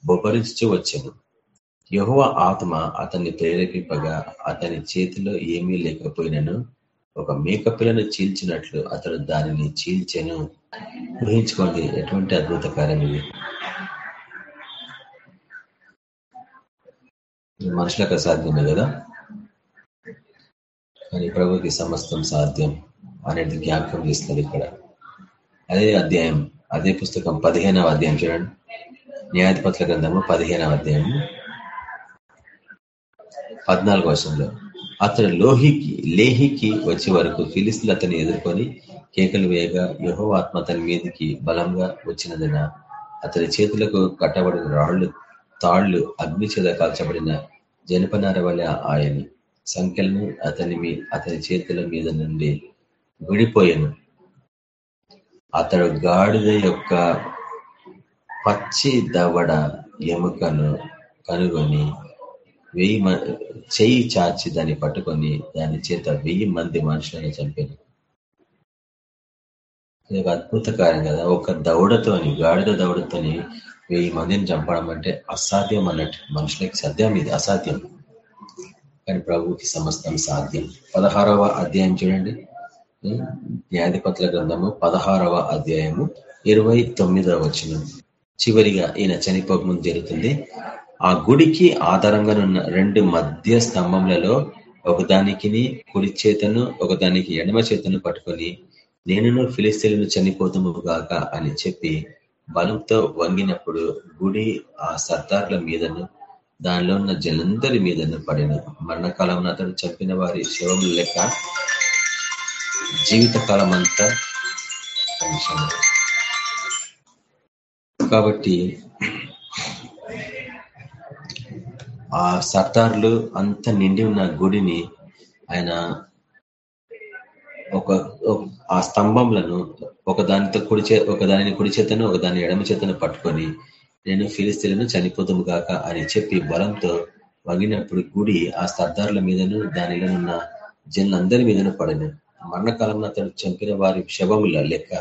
బొబ్బరించు వచ్చాను. యహువ ఆత్మ అతన్ని ప్రేరేపింపగా అతని చేతిలో ఏమీ లేకపోయినను ఒక మేకపిల్లను చీల్చినట్లు అతడు దానిని చీల్చెను. ఊహించుకోండి ఎటువంటి అద్భుత కార్యం ఇది. మనుషులకు సాధ్యమే కదా? కానీ ప్రభుకి సమస్తం సాధ్యం అనేది జ్ఞాపకం చేస్తున్నారు ఇక్కడ. అదే అధ్యాయం అదే పుస్తకం పదిహేనవ అధ్యాయం చూడండి. న్యాయధిపతుల గ్రంథము పదిహేనవ అధ్యాయం పద్నాలుగు వర్షంలో అతడు లోహికి లేహికి వచ్చే వరకు ఫిలిస్తులు అతన్ని ఎదుర్కొని కేకలు వేయగా యహో ఆత్మ అతని మీదకి బలంగా వచ్చినందున అతని చేతులకు కట్టబడిన రాళ్ళు తాళ్ళు అగ్ని చేత కాల్చబడిన జనపనార వల్ల ఆయని. సంఖ్యలను అతని మీ అతని చేతుల మీద నుండి విడిపోయాను. అతడు గాడిద యొక్క పచ్చి దవడ ఎముకను కనుగొని వెయ్యి చెయ్యి చాచి దాన్ని పట్టుకొని దాని చేత వెయ్యి మంది మనుషులను చంపాను. ఇది ఒక అద్భుత కార్యం కదా. ఒక దౌడతోని గాడిద దౌడతోని వెయ్యి మందిని చంపడం అంటే అసాధ్యం అన్నట్టు. మనుషులకి సద్యం ఇది అసాధ్యం. కానీ ప్రభువుకి సమస్తం సాధ్యం. పదహారవ అధ్యాయం చూడండి. న్యాధిపతుల గ్రంథము పదహారవ అధ్యాయము ఇరవై తొమ్మిదవ వచనం. చివరిగా ఈయన చనిపోకముందు జరుగుతుంది. ఆ గుడికి ఆధారంగానున్న రెండు మధ్య స్తంభములలో ఒకదానికి కుడి చేతను ఒకదానికి ఎడమ చేతను పట్టుకొని నేనును ఫిలిస్తీన్లు చనిపోతాము గాక అని చెప్పి బలంతో వంగినప్పుడు గుడి ఆ సర్దార్ల మీదను దానిలో ఉన్న జలందరి మీదను పడిన మరణకాలం అతడు చంపిన వారి శివములు లెక్క జీవితకాలం అంతా కాబట్టి ఆ సర్దార్లు అంత నిండి ఉన్న గుడిని ఆయన ఒక ఆ స్తంభంలను ఒక దానితో కుడి చే ఒక దానిని కుడి చేతను ఒక దాని ఎడమ చేతను పట్టుకొని నేను ఫిలిస్తీన్లను చనిపోతాము గాక అని చెప్పి బలంతో వగినప్పుడు గుడి ఆ స్తబ్దారుల మీదను దానిలో ఉన్న జనులందరి మీదను పడిన. మరణకాలంలో అతడు చంపిన వారి శవముల లెక్క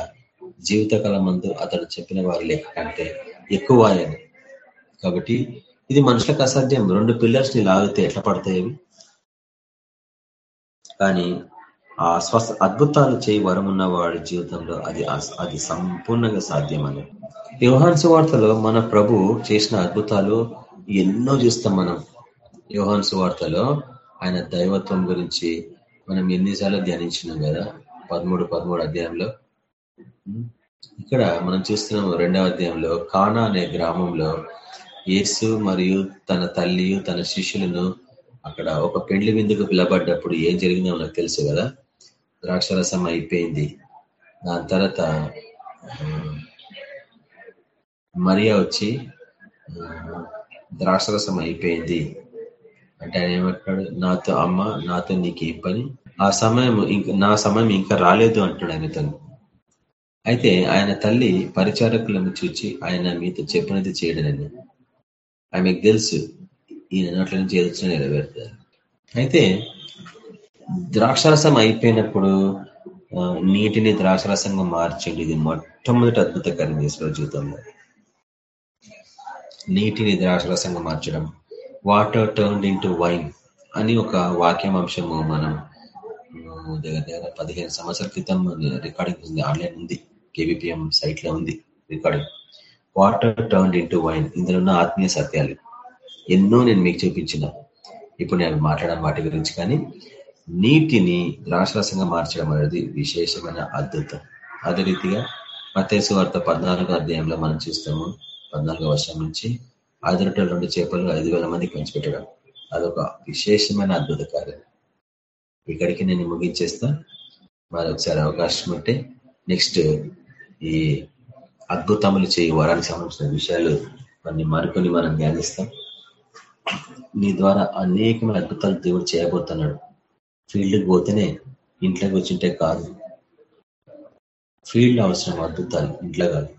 జీవితకాలం మందు అతడు చెప్పిన వారి లెక్క కంటే ఎక్కువ కాబట్టి ఇది మనుషులకు అసాధ్యం. రెండు పిల్లర్స్ని లాగితే ఎట్లా పడతాయి కానీ ఆ స్వస్థ అద్భుతాలు చేయి వరం ఉన్న వాడి జీవితంలో అది అది సంపూర్ణంగా సాధ్యం అని యోహాన్ సువార్తలో మన ప్రభు చేసిన అద్భుతాలు ఎన్నో చూస్తాం మనం. యోహాన్ సువార్తలో ఆయన దైవత్వం గురించి మనం ఎన్నిసార్లు ధ్యానించినాం కదా? పదమూడు పదమూడు అధ్యాయంలో. ఇక్కడ మనం చూస్తున్నాం రెండవ అధ్యాయంలో కానా అనే గ్రామంలో యేసు మరియు తన తల్లి తన శిష్యులను అక్కడ ఒక పెండ్లి విందుకు పిలబడ్డప్పుడు ఏం జరిగిందో మనకు తెలుసు కదా? ద్రాక్షరసం అయిపోయింది. దాని తర్వాత మరియా వచ్చి ద్రాక్షరసం అయిపోయింది. అంటే ఆయన ఏమంటాడు? నాతో అమ్మ నాతో నీకు ఏం పని. ఆ సమయం ఇంకా నా సమయం ఇంకా రాలేదు అంటాడు ఆయన తను. అయితే ఆయన తల్లి పరిచారకులను చూచి ఆయన మీతో చెప్పినది చేయడనని ఆమెకు తెలుసు ఈయన నోట్ల నుంచి ఎదుర్చిన నెరవేరుతారు అయితే ద్రాక్షరసం అయిపోయినప్పుడు నీటిని ద్రాక్షరసంగా మార్చండి. ఇది మొట్టమొదటి అద్భుతకరం చేసిన జీవితంలో. నీటిని ద్రాక్షరసంగా మార్చడం. వాటర్ టర్న్ ఇన్ వైన్ అని ఒక వాక్యం అంశము మనం దగ్గర దగ్గర పదిహేను సంవత్సరాల క్రితం రికార్డింగ్ ఉంది. ఆన్లైన్ ఉంది. కేవీపీఎం సైట్లో ఉంది recording water turn in wine ఇందులో ఉన్న ఆత్మీయ సత్యాలు. ఎన్నో నేను మీకు చూపించిన. ఇప్పుడు నేను మాట్లాడడం వాటి గురించి కానీ నీటిని ద్రాక్షరసంగా మార్చడం అనేది విశేషమైన అద్భుతం. అదే రీతిగా మతేసు వార్త పద్నాలుగో అధ్యాయంలో మనం చూస్తాము. పద్నాలుగో వర్షం నుంచి ఐదు రొట్టెల రెండు చేపలు ఐదు వేల మందికి పంచిపెట్టడం. అదొక విశేషమైన అద్భుత కార్యం. ఇక్కడికి నేను ముగించేస్తా. మరి ఒకసారి అవకాశం ఉంటే నెక్స్ట్ ఈ అద్భుతములు చేయి వరానికి సంబంధించిన విషయాలు కొన్ని మరికొని మనం ధ్యానిస్తాం. నీ ద్వారా అనేకమైన అద్భుతాలు దేవుడు చేయబోతున్నాడు. ఫీల్డ్కి పోతేనే ఇంట్లోకి వచ్చింటే కాదు. ఫీల్డ్ అవసరం అద్భుతాలు ఇంట్లో కాదు.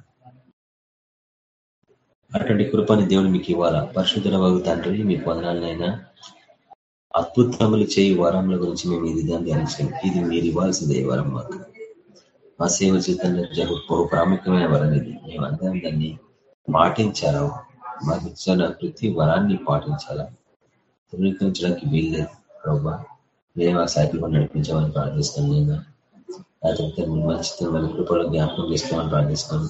అటువంటి కృపాన్ని దేవుడు మీకు ఇవ్వాలా? పరిశుద్ధుల వగు తండ్రి మీకు వదనాలనైనా అద్భుతములు చేయి వరముల గురించి మేము ఇది దాన్ని ధ్యానించాం. ఇది మీరు ఇవ్వాల్సిందే వరం మాకు. మా సేవ జీవితంలో జరుగు బహు ప్రాముఖ్యమైన వరం ఇది. మేమందరం దాన్ని పాటించాలా? మాకు ఇచ్చిన ప్రతి వరాన్ని పాటించాలా? ధృవీకరించడానికి వీల్లేదు. ప్రభా మేము ఆ సైకిల్ నడిపించామని ప్రార్థిస్తాం నేను లేకపోతే మంచితో మన కృపలో జ్ఞాపకం చేసుకోమని ప్రార్థిస్తాను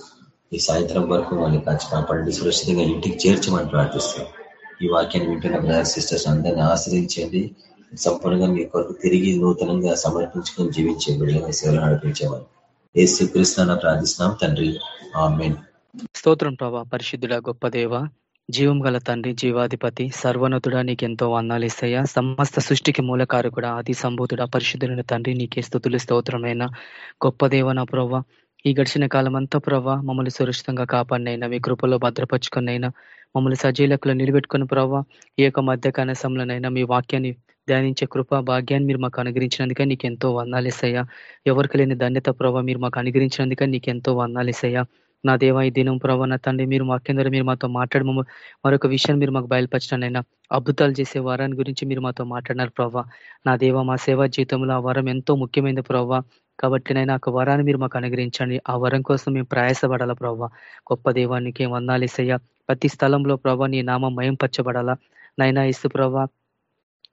ఈ సాయంత్రం వరకు మళ్ళీ కాచి కాపాడండి. సురక్షితంగా ఇంటికి చేర్చమని ప్రార్థిస్తాం. ఈ వాక్యాన్ని వింటున్న బ్రదర్ సిస్టర్స్ అందరినీ ఆశ్రయించండి. సంపూర్ణంగా మీ కొరకు తిరిగి నూతనంగా సమర్పించుకొని జీవించే బిడ్డగా సేవలు నడిపించేవారు. ఏ శ్రీకృష్ణ ప్రార్థిస్తున్నాం తండ్రి. ఆమెన్. స్తోత్రం ప్రభా పరిశుద్ధుడ గొప్ప దేవ జీవం గల తండ్రి జీవాధిపతి సర్వనతుడా నీకెంతో ఇస్తాయా సమస్త సృష్టికి మూలకారు కూడా అతి సంభూతుడ పరిశుద్ధుడైన తండ్రి నీకే స్థుతులు స్తోత్రమైన గొప్ప దేవన ప్రభా. ఈ గడిచిన కాలం అంతా ప్రభా మమ్మల్ని సురక్షితంగా కాపాడినైనా మీ కృపలో భద్రపరుచుకున్నైనా మమ్మల్ని సజీలకులు నిలబెట్టుకుని ప్రభావ ఈ యొక్క మధ్య కనసంలోనైనా మీ వాక్యాన్ని ధ్యానించే కృప భాగ్యాన్ని మీరు మాకు అనుగ్రహించినందుకే నీకు ఎంతో వందాలేసయ్యా. ఎవరికి లేని ధన్యత ప్రభావ మీరు మాకు అనుగ్రహించినందుకే నీకు ఎంతో వందాలేసయ్యా. నా దేవ ఈ దినం ప్రభావ నా తండ్రి మీరు మా ద్వారా మీరు మాతో మాట్లాడము మరొక విషయాన్ని మీరు మాకు బయలుపరచనైనా అద్భుతాలు చేసే వారాన్ని గురించి మీరు మాతో మాట్లాడినారు ప్రభావ నా దేవ మా సేవా జీవితంలో ఆ వరం ఎంతో ముఖ్యమైన ప్రభావ కాబట్టి నేను ఒక వరాన్ని మీరు మాకు అనుగ్రహించండి. ఆ వరం కోసం మేము ప్రయాసపడాలా ప్రభావ గొప్ప దేవానికి వందాలేసయ్యా ప్రతి స్థలంలో ప్రభావ నీ నామం మయం పచ్చబడాలా నైనా ఇసు ప్రభా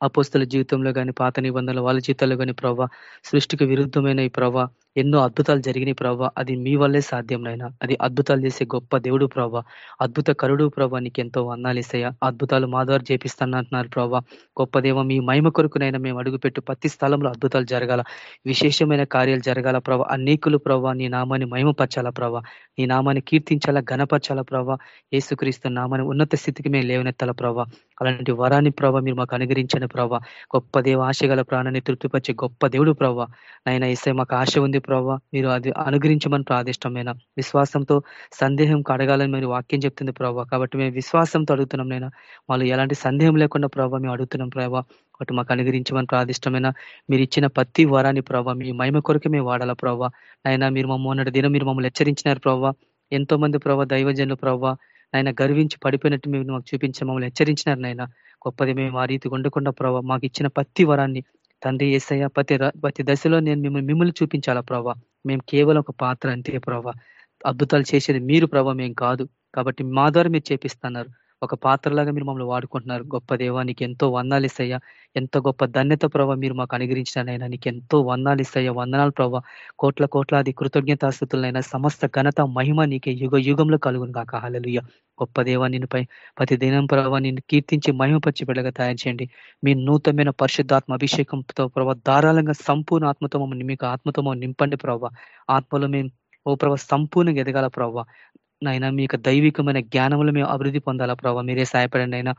అపోస్తుల జీవితంలో కానీ పాత నిబంధనలు వాళ్ళ జీవితంలో కానీ ప్రభావ సృష్టికి విరుద్ధమైన ఈ ప్రభావ ఎన్నో అద్భుతాలు జరిగినాయి ప్రభావ అది మీ వల్లే సాధ్యం నైనా అది అద్భుతాలు చేసే గొప్ప దేవుడు ప్రభావ అద్భుత కరుడు ప్రభావ నీకు ఎంతో వందాలేసయ్యా అద్భుతాలు మా ద్వారా చేపిస్తానంటున్నారు ప్రభావ గొప్ప దేవ మీ మహిమ కొరకునైనా మేము అడుగుపెట్టు ప్రతి స్థలంలో అద్భుతాలు జరగాల. విశేషమైన కార్యాలు జరగాల ప్రభావ అనేకులు ప్రభావ నీ నామాన్ని మహిమపరచాలా ప్రభావ నీ నామాన్ని కీర్తించాలా ఘనపరచాలా ప్రభావ ఏసుక్రీస్తు నామాన్ని ఉన్నత స్థితికి మేము లేవనెత్తాల ప్రభావ అలాంటి వరాన్ని ప్రభావ మీరు మాకు అనుగ్రహించిన ప్రభావ గొప్ప దేవ ఆశగల ప్రాణాన్ని తృప్తిపరిచే గొప్ప దేవుడు ప్రభావ నైనా ఇస్తే మాకు ఆశ ఉంది ప్రభావ మీరు అది అనుగ్రహించమని ప్రాదిష్టమైన విశ్వాసంతో సందేహం కడగాలని మీరు వాక్యం చెప్తుంది ప్రభావ కాబట్టి మేము విశ్వాసంతో అడుగుతున్నాం నేను. వాళ్ళు ఎలాంటి సందేహం లేకుండా ప్రభావ మేము అడుగుతున్నాం ప్రభావ ఒకటి మాకు అనుగ్రహించమని ప్రాదిష్టమైన మీరు ఇచ్చిన ప్రతి వరాన్ని ప్రభావ మీ మహిమ కొరకు మేము వాడాల ప్రభావ అయినా మీరు మమ్మల్ని దినం మీరు మమ్మల్ని హెచ్చరించినారు ప్రభావ ఎంతో మంది ప్రభావ దైవజనులు ప్రభావ ఆయన గర్వించి పడిపోయినట్టు మీరు మాకు చూపించి మమ్మల్ని హెచ్చరించినారు నాయన గొప్పది మేము ఆ రీతి ఉండకుండా ప్రభావ మాకు ఇచ్చిన ప్రతి వరాన్ని తండ్రి ఏసయ్య ప్రతి ప్రతి దశలో నేను మిమ్మల్ని మిమ్మల్ని చూపించాలా ప్రభావ మేము కేవలం ఒక పాత్ర అంతే ప్రభావ అద్భుతాలు చేసేది మీరు ప్రభా మేము కాదు. కాబట్టి మా ద్వారా మీరు చేపిస్తున్నారు. ఒక పాత్రలాగా మీరు మమ్మల్ని వాడుకుంటున్నారు. గొప్ప దేవానికి ఎంతో వందాలు ఇస్తాయా ఎంత గొప్ప ధన్యత ప్రభావ మీరు మాకు అనుగ్రహించినైనా నీకు ఎంతో వందాలు ఇస్తాయా వందనాలు ప్రభావ కోట్ల కోట్లాది కృతజ్ఞతాస్థుతులైనా సమస్త ఘనత మహిమ నీకే యుగ యుగంలో కలుగును కాక హలలుయ గొప్ప దేవా నిన్నుపై ప్రతి దినం ప్రభావ నిన్ను కీర్తించి మహిమపరిచి బిడ్డగా తయారు చేయండి. మీ నూతనమైన పరిశుద్ధాత్మ అభిషేకంతో ప్రభావ ధారాళంగా సంపూర్ణ ఆత్మతో మమ్మల్ని మీకు ఆత్మతో నింపండి ప్రభావ ఆత్మలో మేము ఓ ప్రభావ సంపూర్ణంగా ఎదగాల ప్రభావ నైనా మీ యొక్క దైవికమైన జ్ఞానములు మేము అభివృద్ధి పొందాలా ప్రభావ మీరే సాయపడండి అయినా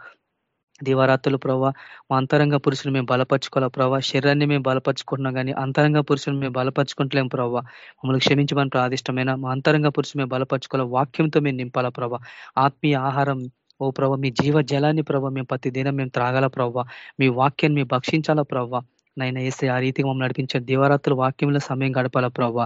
దివారాత్రులు ప్రభావ మా అంతరంగ పురుషుని మేము బలపరచుకోవాలా ప్రభావ శరీరాన్ని మేము బలపరచుకుంటున్నాం కానీ అంతరంగ పురుషులు మేము బలపరుచుకుంటలేము ప్రభావ మమ్మల్ని క్షమించమని ప్రాదిష్టమైన మా అంతరంగ పురుషులు మేము బలపరుచుకోవాలా? వాక్యంతో మేము నింపాలా ప్రభావ ఆత్మీయ ఆహారం ఓ ప్రభావ మీ జీవ జలాన్ని ప్రభావ మేము ప్రతి దినం మేము త్రాగాల ప్రభావ మీ వాక్యాన్ని మేము భక్షించాలా ప్రభావ నైనా వేసే ఆ రీతిగా మమ్మల్ని నడిపించండి దివారాత్రులు వాక్యంలో సమయం గడపాలా ప్రవ్వ?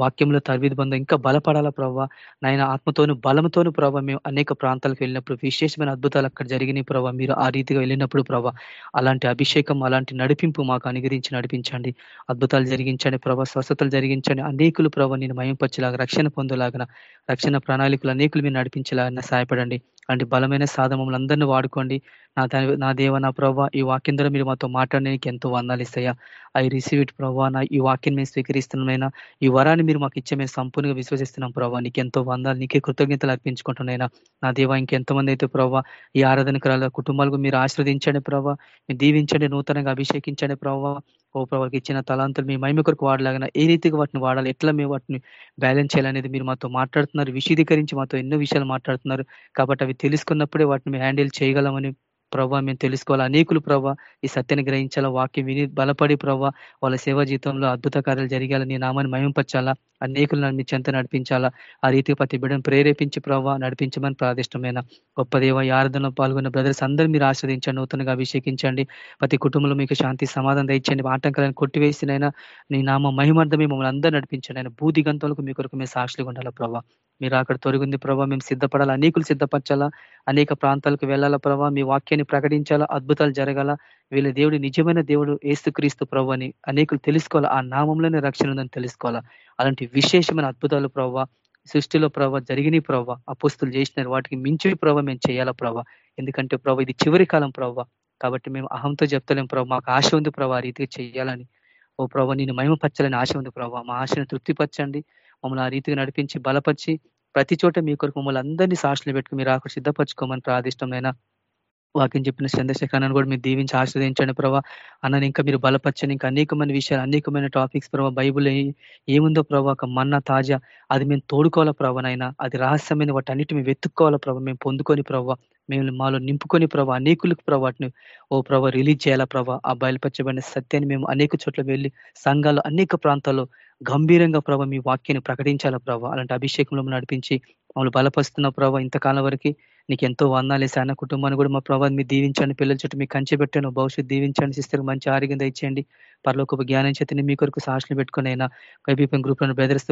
వాక్యంలో తర్వీది బంధం ఇంకా బలపడాలా ప్రభావ నాయన ఆత్మతోను బలంతోను ప్రభావ మేము అనేక ప్రాంతాలకు వెళ్ళినప్పుడు విశేషమైన అద్భుతాలు అక్కడ జరిగినాయి ప్రభావ మీరు ఆ రీతిగా వెళ్ళినప్పుడు ప్రభావ అలాంటి అభిషేకం అలాంటి నడిపింపు మాకు అనుగరించి నడిపించండి. అద్భుతాలు జరిగించండి ప్రభావ స్వస్థతలు జరిగించండి. అనేకులు ప్రభావ నేను మయంపచ్చేలాగా రక్షణ పొందేలాగా రక్షణ ప్రణాళికలు అనేకులు మీరు నడిపించేలాగా సహాయపడండి. అంటే బలమైన సాధనములు అందరినీ వాడుకోండి. నా నా దేవ నా ప్రభావ ఈ వాక్యం ద్వారా మీరు మాతో మాట్లాడడానికి ఎంతో వందాలు ఇస్తాయా. ఐ రిసీవ్ ఇట్ ప్రభావ నా ఈ వాక్యం మేము స్వీకరిస్తున్నాయినా ఈ వరాన్ని మీరు మాకు ఇచ్చే మేము సంపూర్ణంగా విశ్వసిస్తున్నాం ప్రభావ నీకు ఎంతో వందాలు నీకే కృతజ్ఞతలు అర్పించుకుంటున్నాయినా నా దేవ ఇంకెంతమంది అయితే ప్రభావ ఈ ఆరాధనకరాల కుటుంబాలకు మీరు ఆశ్రవదించండి ప్రభావ మీరు దీవించండి నూతనంగా అభిషేకించండి ప్రభావ ఓ ప్రభావకి ఇచ్చిన తలాంతులు మీ మహిమ కొరకు వాడలాగిన ఏ రీతిగా వాటిని వాడాలి? ఎట్లా మేము వాటిని బ్యాలెన్స్ చేయాలనేది మీరు మాతో మాట్లాడుతున్నారు. విశదీకరించి మాతో ఎన్నో విషయాలు మాట్లాడుతున్నారు. కాబట్టి అవి తెలుసుకున్నప్పుడే వాటిని హ్యాండిల్ చేయగలమని ప్రభావ మేము తెలుసుకోవాలి. అనేకులు ప్రభా ఈ సత్యాన్ని గ్రహించాలా? వాక్యం విని బలపడి ప్రభా వాళ్ళ సేవా జీవితంలో అద్భుత కార్యాలు జరిగాలని నీ నామాన్ని మయంపరచాలా అనేకులు మీ చెంత నడిపించాలా? ఆ రీతి ప్రతి బిడ్డను ప్రేరేపించి ప్రభావ నడిపించమని ప్రాదిష్టమైన గొప్ప దేవ ఆరాధనలో పాల్గొన్న బ్రదర్స్ అందరూ మీరు ఆశ్రదించండి నూతనంగా అభిషేకించండి. ప్రతి కుటుంబంలో మీకు శాంతి సమాధానం దయచండి ఆటంకాలను కొట్టివేసినైనా నీ నామ మహిమార్థమే మమ్మల్ని అందరూ నడిపించండి. ఆయన బూది గంతలకు మీ కొరకు మేము సాక్షులుగా ఉండాలా ప్రభావ మీరు అక్కడ తొరిగింది ప్రభావ మేము సిద్ధపడాలా? అనేకులు సిద్ధపరచాలా? అనేక ప్రాంతాలకు వెళ్ళాలా ప్రభావ మీ వాక్యాన్ని ప్రకటించాలా? అద్భుతాలు జరగాల? వీళ్ళ దేవుడు నిజమైన దేవుడు ఏసుక్రీస్తు ప్రభు అని అనేకులు తెలుసుకోవాలా? ఆ నామంలోనే రక్షణ ఉందని తెలుసుకోవాలా? అలాంటి విశేషమైన అద్భుతాలు ప్రభావ సృష్టిలో ప్రభావ జరిగిన ప్రభావ అపుస్తులు చేసినారు. వాటికి మించి ప్రభావ మేము చేయాలా ప్రభావ ఎందుకంటే ప్రభావ ఇది చివరి కాలం ప్రభావ కాబట్టి మేము అహంతో చెప్తలేం ప్రభావ మాకు ఆశ ఉంది ప్రభావ రీతిగా చేయాలని. ఓ ప్రభావ నేను మహిమపరచాలని ఆశ ఉంది ప్రభావ మా ఆశను తృప్తిపరచండి. మమ్మల్ని ఆ రీతిగా నడిపించి బలపరిచి ప్రతి చోట మీ కొరకు మమ్మల్ని అందరినీ సాక్షులు పెట్టుకుని మీరు ఆకు సిద్ధపరచుకోమని ప్రార్థిష్టమైనా వాక్యం చెప్పిన చంద్రశేఖర్ కూడా మీరు దీవించి ఆశ్రదించండి ప్రభావ అన్నని ఇంకా మీరు బలపరచండి. ఇంకా అనేకమైన విషయాలు అనేకమైన టాపిక్స్ ప్రభావ బైబుల్ ఏముందో ప్రభావ ఒక మన్న తాజా అది మేము తోడుకోవాలా ప్రభావనైనా అది రహస్యమైన వాటి అన్నిటి మేము వెతుక్కోవాలా ప్రభావ మేము పొందుకొని ప్రభావ మేము మాలో నింపుకొని ప్రభావ అనేకులకు ప్రభావాటిని ఓ ప్రభావ రిలీజ్ చేయాలా ప్రభావ ఆ బయలుపరచబడిన సత్యాన్ని మేము అనేక చోట్ల వెళ్ళి సంఘాలు అనేక ప్రాంతాల్లో గంభీరంగా ప్రభావ మీ వాక్యాన్ని ప్రకటించాలా ప్రభావ అలాంటి అభిషేకంలో నడిపించి మమ్మల్ని బలపరుస్తున్న ప్రభావ ఇంతకాలం వరకు నీకు ఎంతో వందాలు సాయన కుటుంబాన్ని కూడా మా ప్రభావం మీరు దీవించండి. పిల్లల చుట్టూ మీకు కంచి పెట్టాను భవిష్యత్తు దీవించండి. సిస్టర్ మంచి ఆరోగ్యం ఇచ్చేయండి పరలోక జ్ఞానం చేతిని మీ కొరకు సాక్షులు పెట్టుకుని అయినా వైబీపీఎం గ్రూప్లో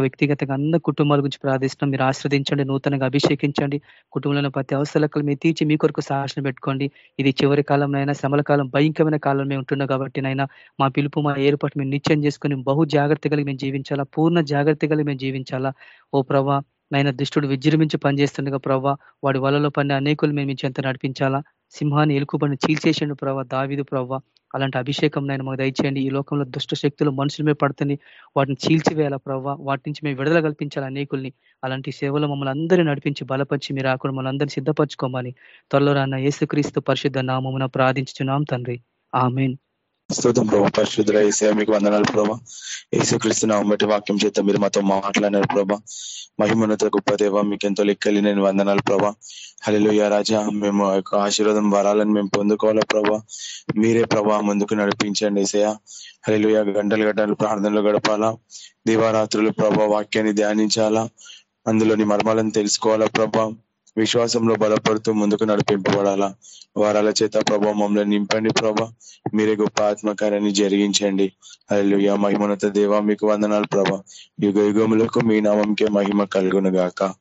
వ్యక్తిగతంగా అన్న కుటుంబాల గురించి ప్రార్థిస్తున్నాం. మీరు ఆశ్రదించండి నూతనంగా అభిషేకించండి. కుటుంబంలో ప్రతి అవసరాలకు మీరు తీర్చి మీ కొరకు సాక్షులు పెట్టుకోండి. ఇది చివరి కాలంలో శ్రమల కాలం భయంకరమైన కాలం మేము ఉంటున్నాం కాబట్టి నైనా మా పిలుపు మా ఏర్పాటు మేము నిశ్చయం చేసుకుని బహు జాగ్రత్త కలిగి మేము జీవించాలా? పూర్ణ జాగ్రత్త కలిగి మేము జీవించాలా? ఓ ప్రభా నాయన దుష్టుడు విజృంభించి పనిచేస్తుండగా ప్రవ్వ వాడి వలలో పడిన అనేకులు మేము చెంత నడిపించాలా? సింహాన్ని ఎలుకుబడిని చీల్చేసిండు ప్రభావ దావిదు ప్రభావ అలాంటి అభిషేకం నేను మాకు దయచేయండి. ఈ లోకంలో దుష్ట శక్తులు మనుషుల మీద పడుతుంది వాటిని చీల్చివేయాల ప్రభావ వాటి నుంచి మేము విడుదల కల్పించాలి అనేకుల్ని? అలాంటి సేవలు మమ్మల్ని అందరినీ నడిపించి బలపరిచి మీరు అక్కడ మమ్మల్ని అందరినీ సిద్ధపరచుకోమని త్వరలో రాన్న యేసుక్రీస్తు పరిశుద్ధ నామమున ప్రార్థించున్నాం తండ్రి. ఆమెన్. స్తోత్రం ప్రభా. పరిశుద్ర ఏసే మీకు వందనాలు ప్రభా. ఏసుక్రీస్తు నామటి వాక్యం చేత మీరు మాతో మాట్లాడినారు ప్రభా. మహిమనత గొప్ప దేవ మీకు ఎంతో లెక్కలి నేను వందనాలు ప్రభా. హలో రాజా మేము యొక్క ఆశీర్వాదం వరాలని మేము పొందుకోవాలా ప్రభా. మీరే ప్రభా ముందుకు నడిపించండి ఏసయ హలో గంటలు గంటలు ప్రార్థనలు గడపాలా. దివారాత్రులు ప్రభా వాక్యాన్ని ధ్యానించాలా. అందులోని మర్మాలను తెలుసుకోవాలా ప్రభా. విశ్వాసంలో బలపడుతూ ముందుకు నడిపింపబడాలా? వారాల చేత ప్రభా మమ్మల్ని నింపండి ప్రభా. మీరే గొప్ప ఆత్మకార్యాన్ని జరిగించండి. అల్లుయ మహిమనత దేవ మీకు వందనాలు ప్రభా. యుగ యుగములకు మీ నామంకే మహిమ కలుగును గాక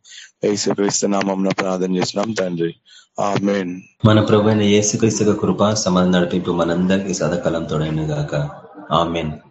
యేసుక్రీస్తు నామం ప్రార్థన చేసినాం తండ్రి. ఆమెన్. మన ప్రభు అయిన యేసుక్రీస్తు కృప సమాధానం నడిపింపు మనందరికీ సదాకాలం తోడైన గాక ఆమెన్.